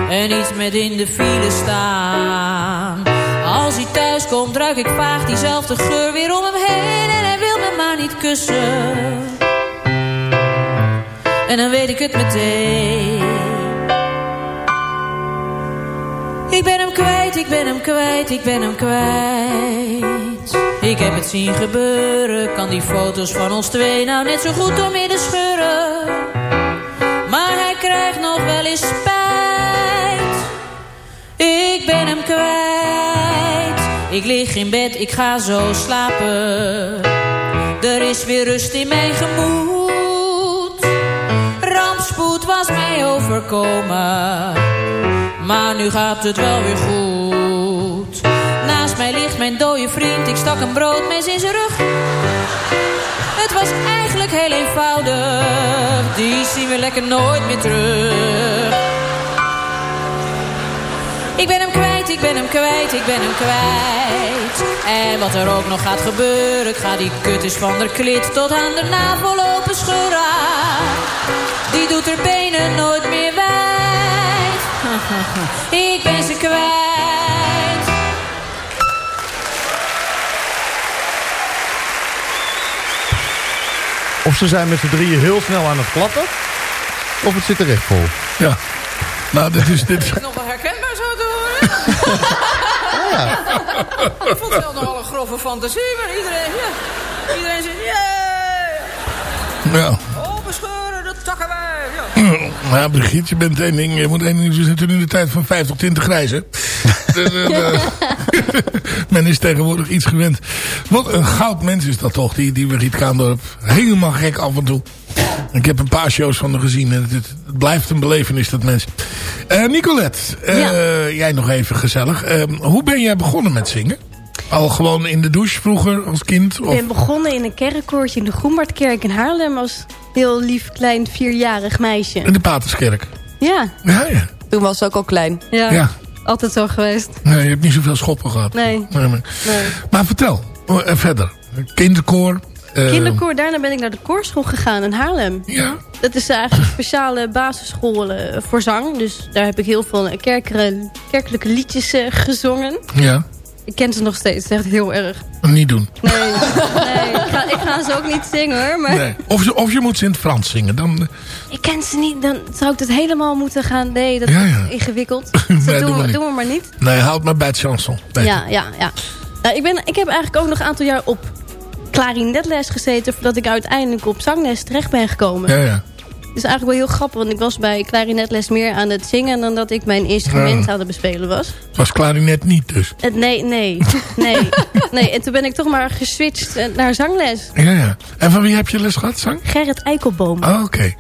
Speaker 14: En iets met in de file staan. Als hij thuis komt, ruik ik vaag diezelfde geur weer om hem heen. En hij wil me maar niet kussen. En dan weet ik het meteen. Ik ben hem kwijt, ik ben hem kwijt, ik ben hem kwijt. Ik heb het zien gebeuren, kan die foto's van ons twee nou net zo goed door midden scheuren. Maar hij krijgt nog wel eens spijt. Ik ben hem kwijt. Ik lig in bed, ik ga zo slapen. Er is weer rust in mijn gemoed. Maar nu gaat het wel weer goed. Naast mij ligt mijn dode vriend. Ik stak een broodmes in zijn rug. Het was eigenlijk heel eenvoudig. Die zien we lekker nooit meer terug. Ik ben hem kwijt, ik ben hem kwijt, ik ben hem kwijt. En wat er ook nog gaat gebeuren, ik ga die kutjes van de klit tot aan de navel lopen scheuren. Die doet er benen nooit meer wijd. Ik ben ze kwijt.
Speaker 5: Of ze zijn met z'n drieën heel snel aan het klappen. Of het zit er echt vol.
Speaker 6: Ja. Nou, dit is... Dit...
Speaker 14: Nog wel herkenbaar zo te horen. Ik vond het wel nogal een grove fantasie, maar iedereen, ja. Iedereen zegt, yeah.
Speaker 6: Ja.
Speaker 15: Scheuren, dat zakken wij. Ja.
Speaker 6: Maar Brigitte, je bent één ding. Je moet één ding. We zitten nu in de tijd van 50 tinten grijs, hè? De- de- de- Men is tegenwoordig iets gewend. Wat een goud mens is dat toch, die, die Brigitte Kaandorp. Helemaal gek af en toe. Ik heb een paar shows van haar gezien. En het, blijft een belevenis, dat mens. Eh Nicolette, eh, jij nog even gezellig. Eh, hoe ben jij begonnen met zingen? Al gewoon in de douche vroeger als kind?
Speaker 12: Ik
Speaker 6: Of?
Speaker 12: ben begonnen in een kerkkoortje in de Groenbaardkerk in Haarlem... als heel lief, klein, vierjarig meisje.
Speaker 6: In de Paterskerk?
Speaker 12: Ja.
Speaker 6: Ja, ja.
Speaker 8: Toen was ze ook al klein.
Speaker 12: Ja,
Speaker 6: Ja.
Speaker 12: altijd zo geweest.
Speaker 6: Nee, je hebt niet zoveel schoppen gehad.
Speaker 12: Nee.
Speaker 6: Nee, nee.
Speaker 12: nee.
Speaker 6: Maar vertel, eh, verder. Kinderkoor. eh,
Speaker 12: Kinderkoor, daarna ben ik naar de koorschool gegaan in Haarlem.
Speaker 6: Ja.
Speaker 12: Dat is eigenlijk een speciale basisschool eh, voor zang. Dus daar heb ik heel veel kerkere- kerkelijke liedjes gezongen.
Speaker 6: Ja,
Speaker 12: Ik ken ze nog steeds, het is echt heel erg.
Speaker 6: niet doen.
Speaker 12: Nee, nee ik, ga, ik ga ze ook niet zingen hoor. Maar
Speaker 6: Nee. Of, je, of je moet ze in het Frans zingen. Dan,
Speaker 12: ik ken ze niet, dan zou ik het helemaal moeten gaan... Nee, dat
Speaker 6: Ja, ja.
Speaker 12: is ingewikkeld. Dus
Speaker 6: Nee,
Speaker 12: dat doen, we, doen we maar niet.
Speaker 6: nee, houd maar bij het chanson.
Speaker 12: Ja, ja, ja. Nou, ik, ben, ik heb eigenlijk ook nog een aantal jaar op klarinetles gezeten... voordat ik uiteindelijk op zangles terecht ben gekomen.
Speaker 6: Ja, ja.
Speaker 12: Is eigenlijk wel heel grappig, want ik was bij klarinetles meer aan het zingen... dan dat ik mijn instrument
Speaker 6: Ja.
Speaker 12: aan het bespelen was.
Speaker 6: Was klarinet niet dus.
Speaker 12: Het, nee, nee, nee, nee. En toen ben ik toch maar geswitcht eh, naar zangles.
Speaker 6: Ja, ja. En van wie heb je les gehad, zang?
Speaker 12: Gerrit Eikelboom.
Speaker 6: Oh, Oké.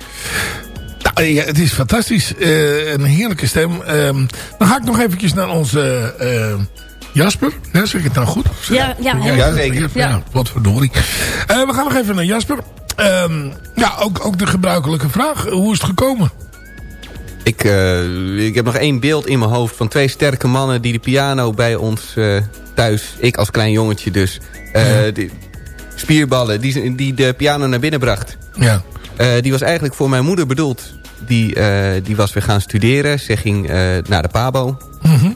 Speaker 6: Nou, ja, het is fantastisch. Eh, een heerlijke stem. Ehm, dan ga ik nog eventjes naar onze eh, Jasper. Ja, zeg ik het nou goed?
Speaker 12: Ja, ja,
Speaker 6: ja,
Speaker 12: ja.
Speaker 6: zeker. Ja, wat verdorie. Eh, we gaan nog even naar Jasper. Ehm, ja, ook, ook de gebruikelijke vraag. Hoe is het gekomen?
Speaker 11: Ik, eh, ik heb nog één beeld in mijn hoofd van twee sterke mannen... die de piano bij ons eh, thuis, ik als klein jongetje dus... eh, die spierballen, die, die de piano naar binnen bracht.
Speaker 6: Ja.
Speaker 11: Die was eigenlijk voor mijn moeder bedoeld. Die, die was weer gaan studeren. Ze ging naar de pabo.
Speaker 6: Mhm.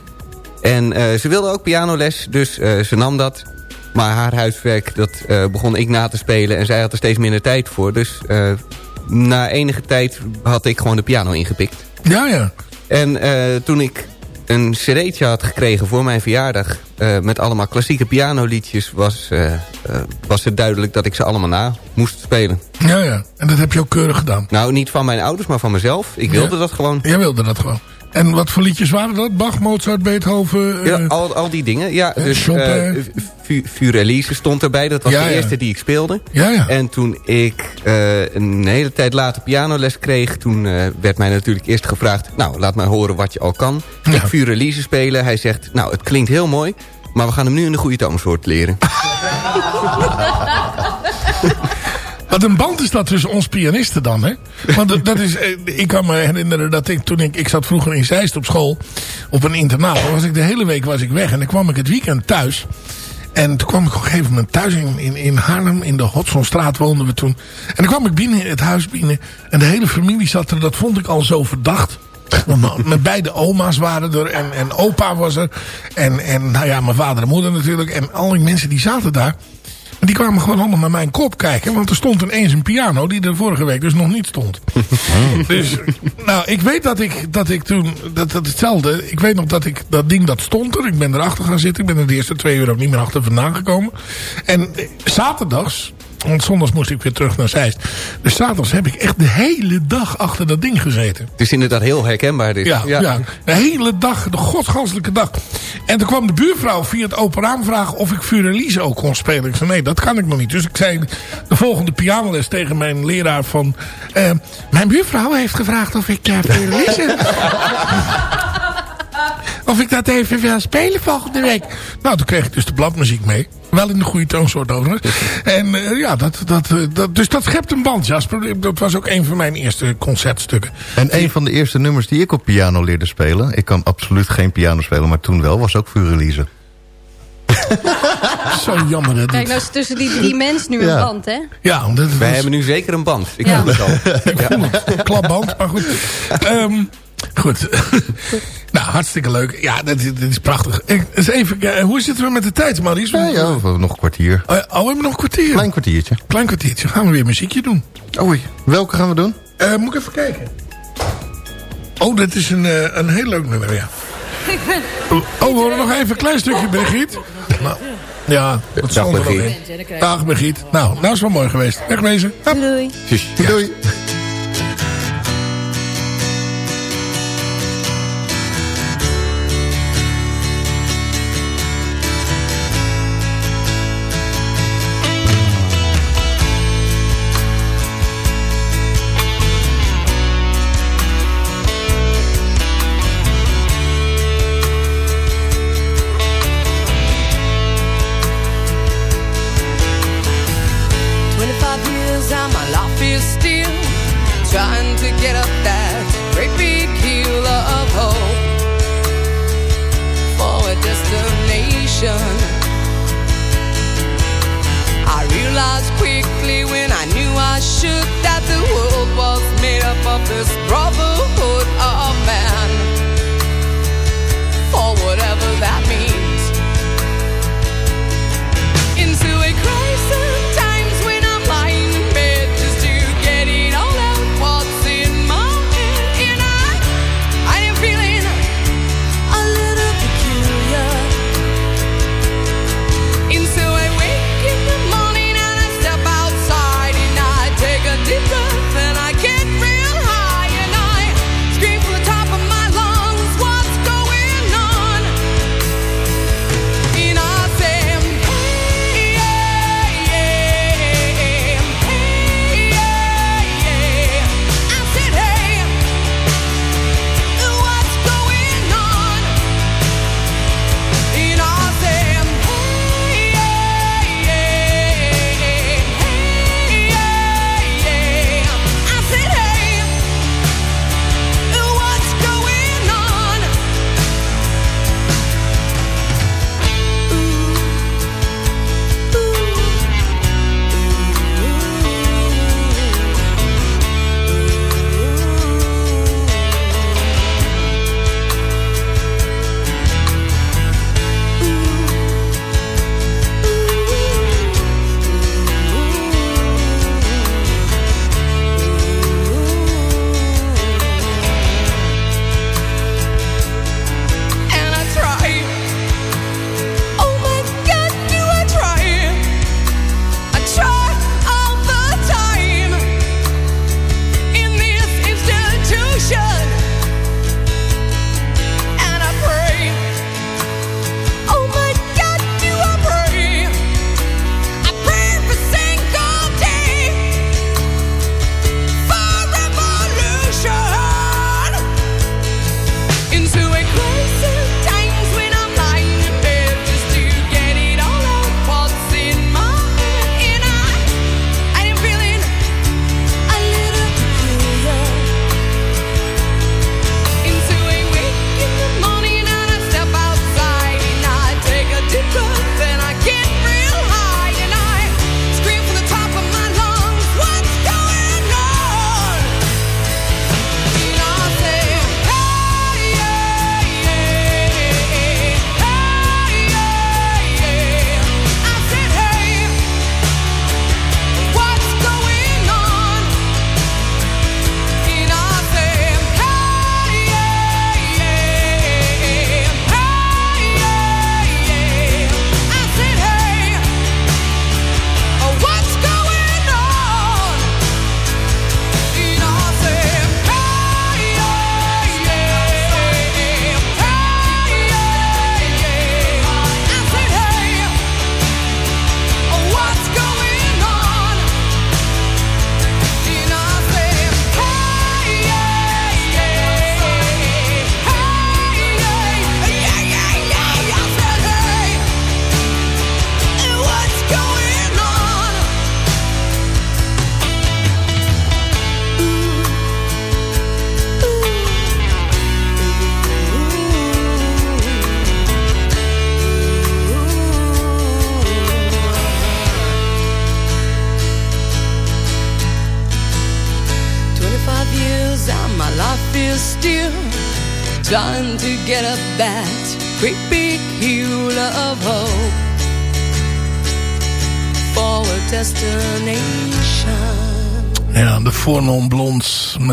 Speaker 11: En ze wilde ook pianoles, dus ze nam dat. Maar haar huiswerk, dat eh, begon ik na te spelen. En zij had er steeds minder tijd voor. Dus eh, na enige tijd had ik gewoon de piano ingepikt.
Speaker 6: Ja, ja.
Speaker 11: En eh, toen ik een cd'tje had gekregen voor mijn verjaardag... met allemaal klassieke pianoliedjes... Was, was het duidelijk dat ik ze allemaal na moest spelen.
Speaker 6: Ja, ja. En dat heb je ook keurig gedaan.
Speaker 11: Nou, niet van mijn ouders, maar van mezelf. Ik wilde
Speaker 6: Ja.
Speaker 11: dat gewoon.
Speaker 6: Jij wilde dat gewoon. En wat voor liedjes waren dat? Bach, Mozart, Beethoven? eh,
Speaker 11: Ja, al, al die dingen. Ja,
Speaker 6: eh,
Speaker 11: dus
Speaker 6: Chopin.
Speaker 11: eh, Furelise stond erbij. Dat was
Speaker 6: Ja,
Speaker 11: de
Speaker 6: ja.
Speaker 11: eerste die ik speelde.
Speaker 6: Ja, ja.
Speaker 11: En toen ik eh, een hele tijd later pianoles kreeg... toen eh, werd mij natuurlijk eerst gevraagd... nou, laat mij horen wat je al kan. Ik Furelise spelen. Hij zegt, nou, het klinkt heel mooi... maar we gaan hem nu in de goede toonsoort leren.
Speaker 6: Wat een band is dat tussen ons pianisten dan, hè? Want dat, is, eh, ik kan me herinneren dat ik toen ik, ik zat vroeger in Zeist op school, op een internaat, was ik de hele week was ik weg en dan kwam ik het weekend thuis. En toen kwam ik op een gegeven moment thuis in, in, in Haarlem, in de Hodsonstraat woonden we toen. En dan kwam ik binnen, het huis binnen, en de hele familie zat er, dat vond ik al zo verdacht. Mijn beide oma's waren er en, en opa was er. En, en nou ja, mijn vader en moeder natuurlijk. En al die mensen die zaten daar. Maar die kwamen gewoon allemaal naar mijn kop kijken. Want er stond ineens een piano die er vorige week dus nog niet stond. Dus, nou, ik weet dat ik, dat ik toen, dat, dat hetzelfde. Ik weet nog dat ik, dat ding dat stond er. Ik ben erachter gaan zitten. Ik ben er de eerste twee uur ook niet meer achter vandaan gekomen. En eh, zaterdags, want zondags moest ik weer terug naar Zeist. Dus zaterdags heb ik echt de hele dag achter dat ding gezeten.
Speaker 11: Het is inderdaad heel herkenbaar. Dit.
Speaker 6: Ja, ja. de hele dag, de godganselijke dag. En toen kwam de buurvrouw via het open raam vragen of ik Furelise ook kon spelen. Ik zei nee, dat kan ik nog niet. Dus ik zei de volgende pianoles tegen mijn leraar van... eh, mijn buurvrouw heeft gevraagd of ik uh, Furelise... of ik dat even wil spelen volgende week. Nou, toen kreeg ik dus de bladmuziek mee. Wel in de goede toonsoort overigens. En eh, ja, dat, dat, eh, dat, dus dat schept een band, Jasper. Dat was ook een van mijn eerste concertstukken.
Speaker 5: En een van de eerste nummers die ik op piano leerde spelen... ik kan absoluut geen piano spelen, maar toen wel, was ook Furelise.
Speaker 6: Zo jammer. Hè,
Speaker 12: Kijk, nou is tussen die drie mensen nu een
Speaker 5: Ja.
Speaker 12: band, hè?
Speaker 6: Ja, dat
Speaker 11: Wij
Speaker 6: was-
Speaker 11: hebben nu zeker een band. Ik
Speaker 12: Ja.
Speaker 11: voel het al.
Speaker 6: Ik voel het. Klapband, maar goed. Ehm, goed. nou, hartstikke leuk. Ja, dat, is- dat is prachtig. Ik, eens even, kijken, hoe zitten we met de tijd, Maurice?
Speaker 5: Ja, ja, we hebben nog een kwartier.
Speaker 6: Oh, oh, we hebben nog een kwartier.
Speaker 5: Klein kwartiertje.
Speaker 6: Klein kwartiertje. Gaan we weer muziekje doen.
Speaker 5: Oei. Welke gaan we doen?
Speaker 6: Eh, moet ik even kijken. Oh, dit is een, eh, een heel leuk nummer, ja. Oh, we horen nog even een klein stukje, Brigitte. Nou, ja, dat
Speaker 11: Dag,
Speaker 6: stond er in. Dag, Brigitte. Nou, nou is het wel mooi geweest. Wegwezen.
Speaker 12: Doei.
Speaker 11: Ja.
Speaker 6: Doei.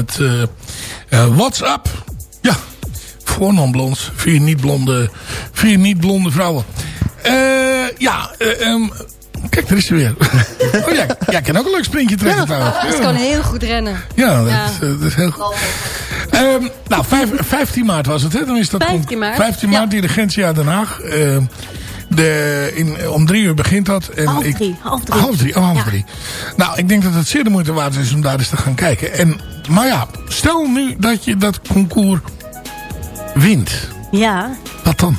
Speaker 6: met uh, eh, uh, eh, WhatsApp. Ja, voor non-blonds. Vier niet-blonde vier niet blonde vrouwen. Eh, ja, um, kijk, daar is ze weer. oh, ja, jij kan ook een leuk sprintje trekken ja, trouwens.
Speaker 12: Ze kan heel goed rennen.
Speaker 6: Ja, dat. Is, dat is, heel goed. Um, nou, 15 maart was het, hè? Dan is dat
Speaker 12: 15 maart.
Speaker 6: 15 maart, dirigentie uit Den Haag. Ehm, de, in, om drie uur begint dat. En
Speaker 12: half drie. Half drie.
Speaker 6: Half drie, oh, half drie. Nou, ik denk dat het zeer de moeite waard is om daar eens te gaan kijken. En, maar ja, stel nu dat je dat concours wint.
Speaker 12: Ja.
Speaker 6: Wat dan?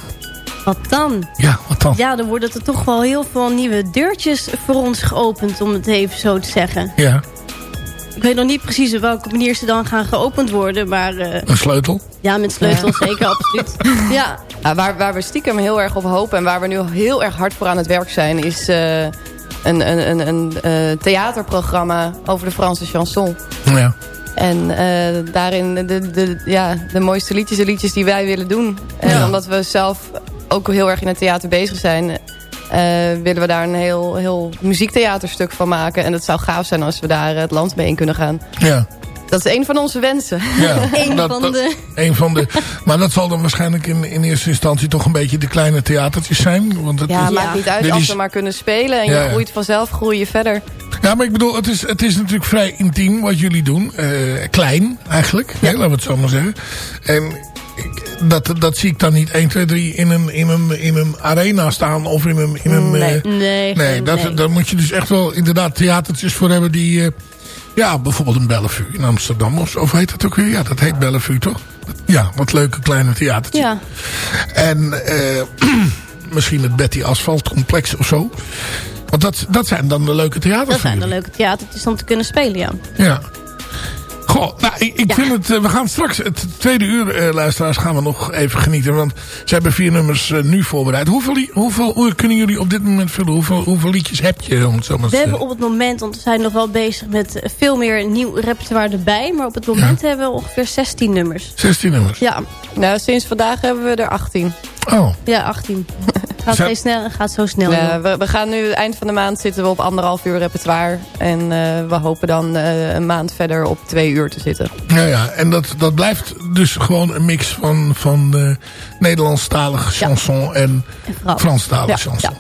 Speaker 12: Wat dan?
Speaker 6: Ja, wat dan?
Speaker 12: Ja, dan worden er toch wel heel veel nieuwe deurtjes voor ons geopend, om het even zo te zeggen.
Speaker 6: Ja
Speaker 12: ik weet nog niet precies op welke manier ze dan gaan geopend worden. Maar eh,
Speaker 6: Een sleutel?
Speaker 12: ja, met sleutels zeker, absoluut. Ja,
Speaker 8: Ja, waar, waar we stiekem heel erg op hopen en waar we nu heel erg hard voor aan het werk zijn... is eh, een, een, een, een eh, theaterprogramma over de Franse chanson.
Speaker 6: Ja.
Speaker 8: En eh, daarin de, de, ja, de mooiste liedjes, de liedjes die wij willen doen. En
Speaker 6: Ja.
Speaker 8: omdat we zelf ook heel erg in het theater bezig zijn... eh, willen we daar een heel, heel muziektheaterstuk van maken. En het zou gaaf zijn als we daar het land mee in kunnen gaan.
Speaker 6: Ja.
Speaker 8: Dat is een van onze wensen.
Speaker 6: Ja,
Speaker 12: Eén
Speaker 6: dat-
Speaker 12: van
Speaker 6: dat-
Speaker 12: de...
Speaker 6: Een van de, maar dat zal dan waarschijnlijk in, in eerste instantie toch een beetje de kleine theatertjes zijn. Want het
Speaker 8: Ja,
Speaker 6: is,
Speaker 8: maakt niet uit als
Speaker 6: is-
Speaker 8: we maar kunnen spelen. En
Speaker 6: Ja,
Speaker 8: je
Speaker 6: ja.
Speaker 8: groeit vanzelf, groei je verder.
Speaker 6: Ja, maar ik bedoel, het is, het is natuurlijk vrij intiem wat jullie doen. Eh, klein eigenlijk, hè, laten we het zo maar zeggen. En dat, dat zie ik dan niet 1, 2, 3 in een, in een, in een arena staan of in een... In een
Speaker 12: Nee.
Speaker 6: eh,
Speaker 12: Nee,
Speaker 6: nee, dat,
Speaker 12: nee.
Speaker 6: daar moet je dus echt wel inderdaad theatertjes voor hebben die... eh, ja, bijvoorbeeld een Bellevue in Amsterdam. Of, of heet dat ook weer? Ja, dat heet Bellevue toch? Ja, wat leuke kleine theatertjes.
Speaker 12: Ja,
Speaker 6: En eh, misschien het Betty Asphalt complex of zo. Want dat, dat zijn dan de leuke theaters
Speaker 12: dat zijn de leuke theatertjes om te kunnen spelen, ja.
Speaker 6: Ja. Goh, nou, ik, ik vind het... eh, we gaan straks, het tweede uur, eh, luisteraars, gaan we nog even genieten. Want ze hebben vier nummers eh, nu voorbereid. Hoeveel, hoeveel hoe kunnen jullie op dit moment vullen? Hoeveel, hoeveel liedjes heb je, om het zo maar te
Speaker 12: We hebben op het moment, want we zijn nog wel bezig met veel meer nieuw repertoire erbij. Maar op het moment hebben we ongeveer 16 nummers.
Speaker 6: 16 nummers.
Speaker 12: Ja,
Speaker 8: Nou, sinds vandaag hebben we er 18.
Speaker 6: Oh,
Speaker 12: ja 18. Gaat,
Speaker 8: Zo-
Speaker 12: heel snel, gaat zo snel.
Speaker 8: Ja, we, we gaan nu, eind van de maand zitten we op anderhalf uur repertoire. En eh, we hopen dan eh, een maand verder op twee uur te zitten.
Speaker 6: ja, ja. En dat, dat blijft dus gewoon een mix van, van eh Nederlandstalig chanson en Franstalig
Speaker 8: Ja,
Speaker 6: chanson.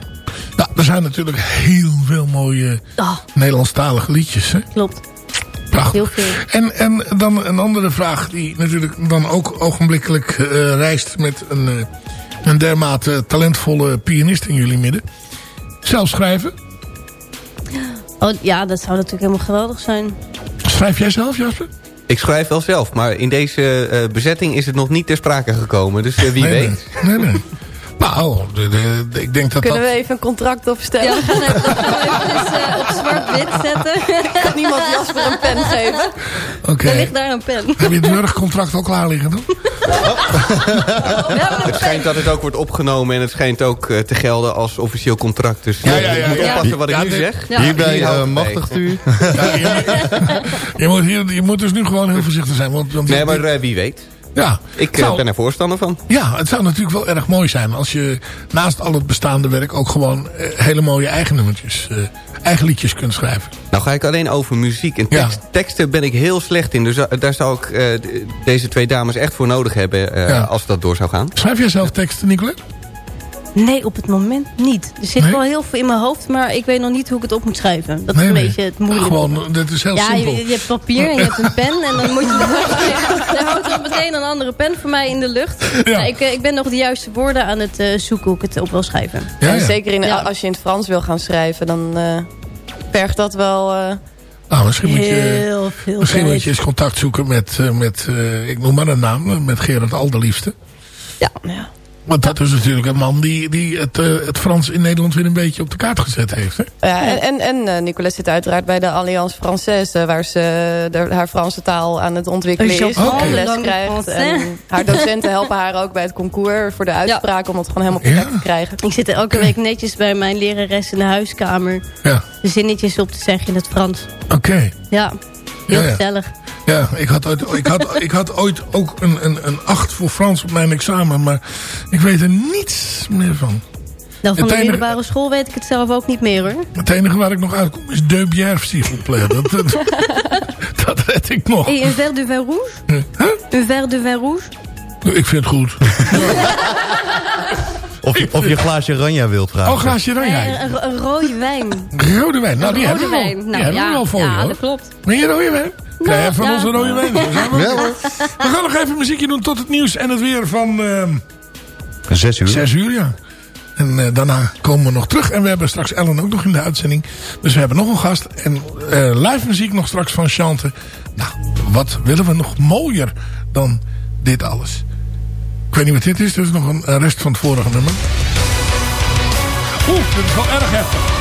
Speaker 6: Nou, er zijn natuurlijk heel veel mooie
Speaker 12: Ah.
Speaker 6: Nederlandstalige liedjes, hè?
Speaker 12: Klopt.
Speaker 6: Prachtig.
Speaker 12: Heel veel.
Speaker 6: En, en dan een andere vraag die natuurlijk dan ook ogenblikkelijk eh, reist met een, eh, een dermate talentvolle pianist in jullie midden. Zelf schrijven.
Speaker 12: Oh, ja, dat zou natuurlijk helemaal geweldig zijn.
Speaker 6: Schrijf jij zelf, Jasper?
Speaker 11: Ik schrijf wel zelf, maar in deze eh, bezetting is het nog niet ter sprake gekomen. Dus eh, wie
Speaker 6: Nee,
Speaker 11: weet.
Speaker 6: Nee, nee. Nou, de, de- de- ik denk dat
Speaker 8: Kunnen
Speaker 6: dat...
Speaker 8: we even een contract opstellen?
Speaker 12: Ja, we gaan even, dat gaan we even dus, eh, zwart-wit zetten.
Speaker 8: Kan niemand Jasper een pen geven?
Speaker 6: Oké.
Speaker 12: Er ligt daar een pen.
Speaker 6: Heb je het wurgcontract al klaar liggen dan?
Speaker 11: Het schijnt dat het ook wordt opgenomen en het schijnt ook eh, te gelden als officieel contract. Dus
Speaker 6: Ja, ja, ja,
Speaker 11: ik moet
Speaker 6: ja.
Speaker 11: oppassen wat ik
Speaker 6: Ja,
Speaker 11: nu zeg.
Speaker 12: Ja.
Speaker 5: Hierbij
Speaker 11: Hier hou
Speaker 5: eh, machtigt u.
Speaker 6: Ja, je, moet hier, je moet dus nu gewoon heel voorzichtig zijn. Want, want
Speaker 11: Nee, maar eh, wie weet.
Speaker 6: ja,
Speaker 11: Ik eh,
Speaker 6: Zou-
Speaker 11: ben er voorstander van.
Speaker 6: Ja, het zou natuurlijk wel erg mooi zijn als je naast al het bestaande werk ook gewoon eh, hele mooie eigen nummertjes, eh, eigen liedjes kunt schrijven.
Speaker 11: Nou ga ik alleen over muziek. En
Speaker 6: Ja.
Speaker 11: tekst, teksten ben ik heel slecht in. Dus eh, daar zou ik eh, deze twee dames echt voor nodig hebben eh,
Speaker 6: Ja.
Speaker 11: als dat door zou gaan.
Speaker 6: Schrijf jij zelf teksten, Nicolette?
Speaker 12: Nee, op het moment niet. Er zit
Speaker 6: Nee?
Speaker 12: wel heel veel in mijn hoofd, maar ik weet nog niet hoe ik het op moet schrijven. Dat is een
Speaker 6: nee.
Speaker 12: beetje het moeilijke.
Speaker 6: Gewoon, dit is heel
Speaker 12: ja,
Speaker 6: simpel.
Speaker 12: je, je hebt papier en je hebt een pen en dan moet je... dan houdt er meteen een andere pen voor mij in de lucht.
Speaker 6: Ja.
Speaker 12: Ja, ik, eh, ik ben nog de juiste woorden aan het eh, zoeken hoe ik het op wil schrijven.
Speaker 6: Ja,
Speaker 8: en
Speaker 6: ja.
Speaker 8: zeker in,
Speaker 12: Ja.
Speaker 8: als je in het Frans wil gaan schrijven, dan eh vergt dat wel... eh,
Speaker 6: Nou, misschien moet je,
Speaker 12: Heel veel
Speaker 6: misschien moet je eens contact zoeken met, met eh, ik noem maar een naam, met Gerard Alderliefste.
Speaker 8: ja, ja.
Speaker 6: Want dat is natuurlijk een man die, die het, eh, het Frans in Nederland weer een beetje op de kaart gezet heeft. Hè?
Speaker 8: Ja, en en, en eh, Nicolette zit uiteraard bij de Alliance Française... eh, waar ze de, haar Franse taal aan het ontwikkelen is. Les krijgt. En haar docenten helpen haar ook bij het concours... voor de uitspraak om het gewoon helemaal perfect
Speaker 6: Ja.
Speaker 8: te krijgen.
Speaker 12: Ik zit elke week netjes bij mijn lerares in de huiskamer...
Speaker 6: Ja,
Speaker 12: de zinnetjes op te zeggen in het Frans.
Speaker 6: oké.
Speaker 12: Ja, heel
Speaker 6: Ja, ja.
Speaker 12: gezellig.
Speaker 6: Ja, ik had, ooit, ik, had, ik had ooit ook een, een, een 8 voor Frans op mijn examen, maar ik weet er niets meer van.
Speaker 12: Nou, van
Speaker 6: Het
Speaker 12: de
Speaker 6: enige-
Speaker 12: middelbare school weet ik het zelf ook niet meer hoor.
Speaker 6: Het enige waar ik nog uitkom is De Bière, s'il vous plaît. Dat, dat, dat red ik nog.
Speaker 12: Et un verre de vin rouge?
Speaker 6: Huh?
Speaker 12: Un verre de vin rouge?
Speaker 6: Ik vind het goed.
Speaker 5: Of je, of je een glaasje ranja wilt vragen.
Speaker 6: Oh, glaasje
Speaker 12: Eh,
Speaker 6: ranja.
Speaker 12: een, een rode wijn.
Speaker 6: Rode wijn. Nou, die hebben
Speaker 12: rode
Speaker 6: we wel. Die
Speaker 12: Nou,
Speaker 6: hebben we
Speaker 12: ja,
Speaker 6: wel voor je,
Speaker 12: ja,
Speaker 6: hoor.
Speaker 12: dat klopt.
Speaker 6: Ben je rode wijn? Krijg je van
Speaker 12: ja.
Speaker 6: onze rode wijn. We.
Speaker 5: Wel hoor.
Speaker 6: We gaan nog even muziekje doen tot het nieuws en het weer van ehm
Speaker 5: Zes uur.
Speaker 6: zes uur, ja. En eh, daarna komen we nog terug. En we hebben straks Ellen ook nog in de uitzending. Dus we hebben nog een gast. En eh, live muziek nog straks van Chante. Nou, wat willen we nog mooier dan dit alles? Ik weet niet wat dit is. Dit is nog een rest van het vorige nummer. Oeh, dit is wel erg heftig.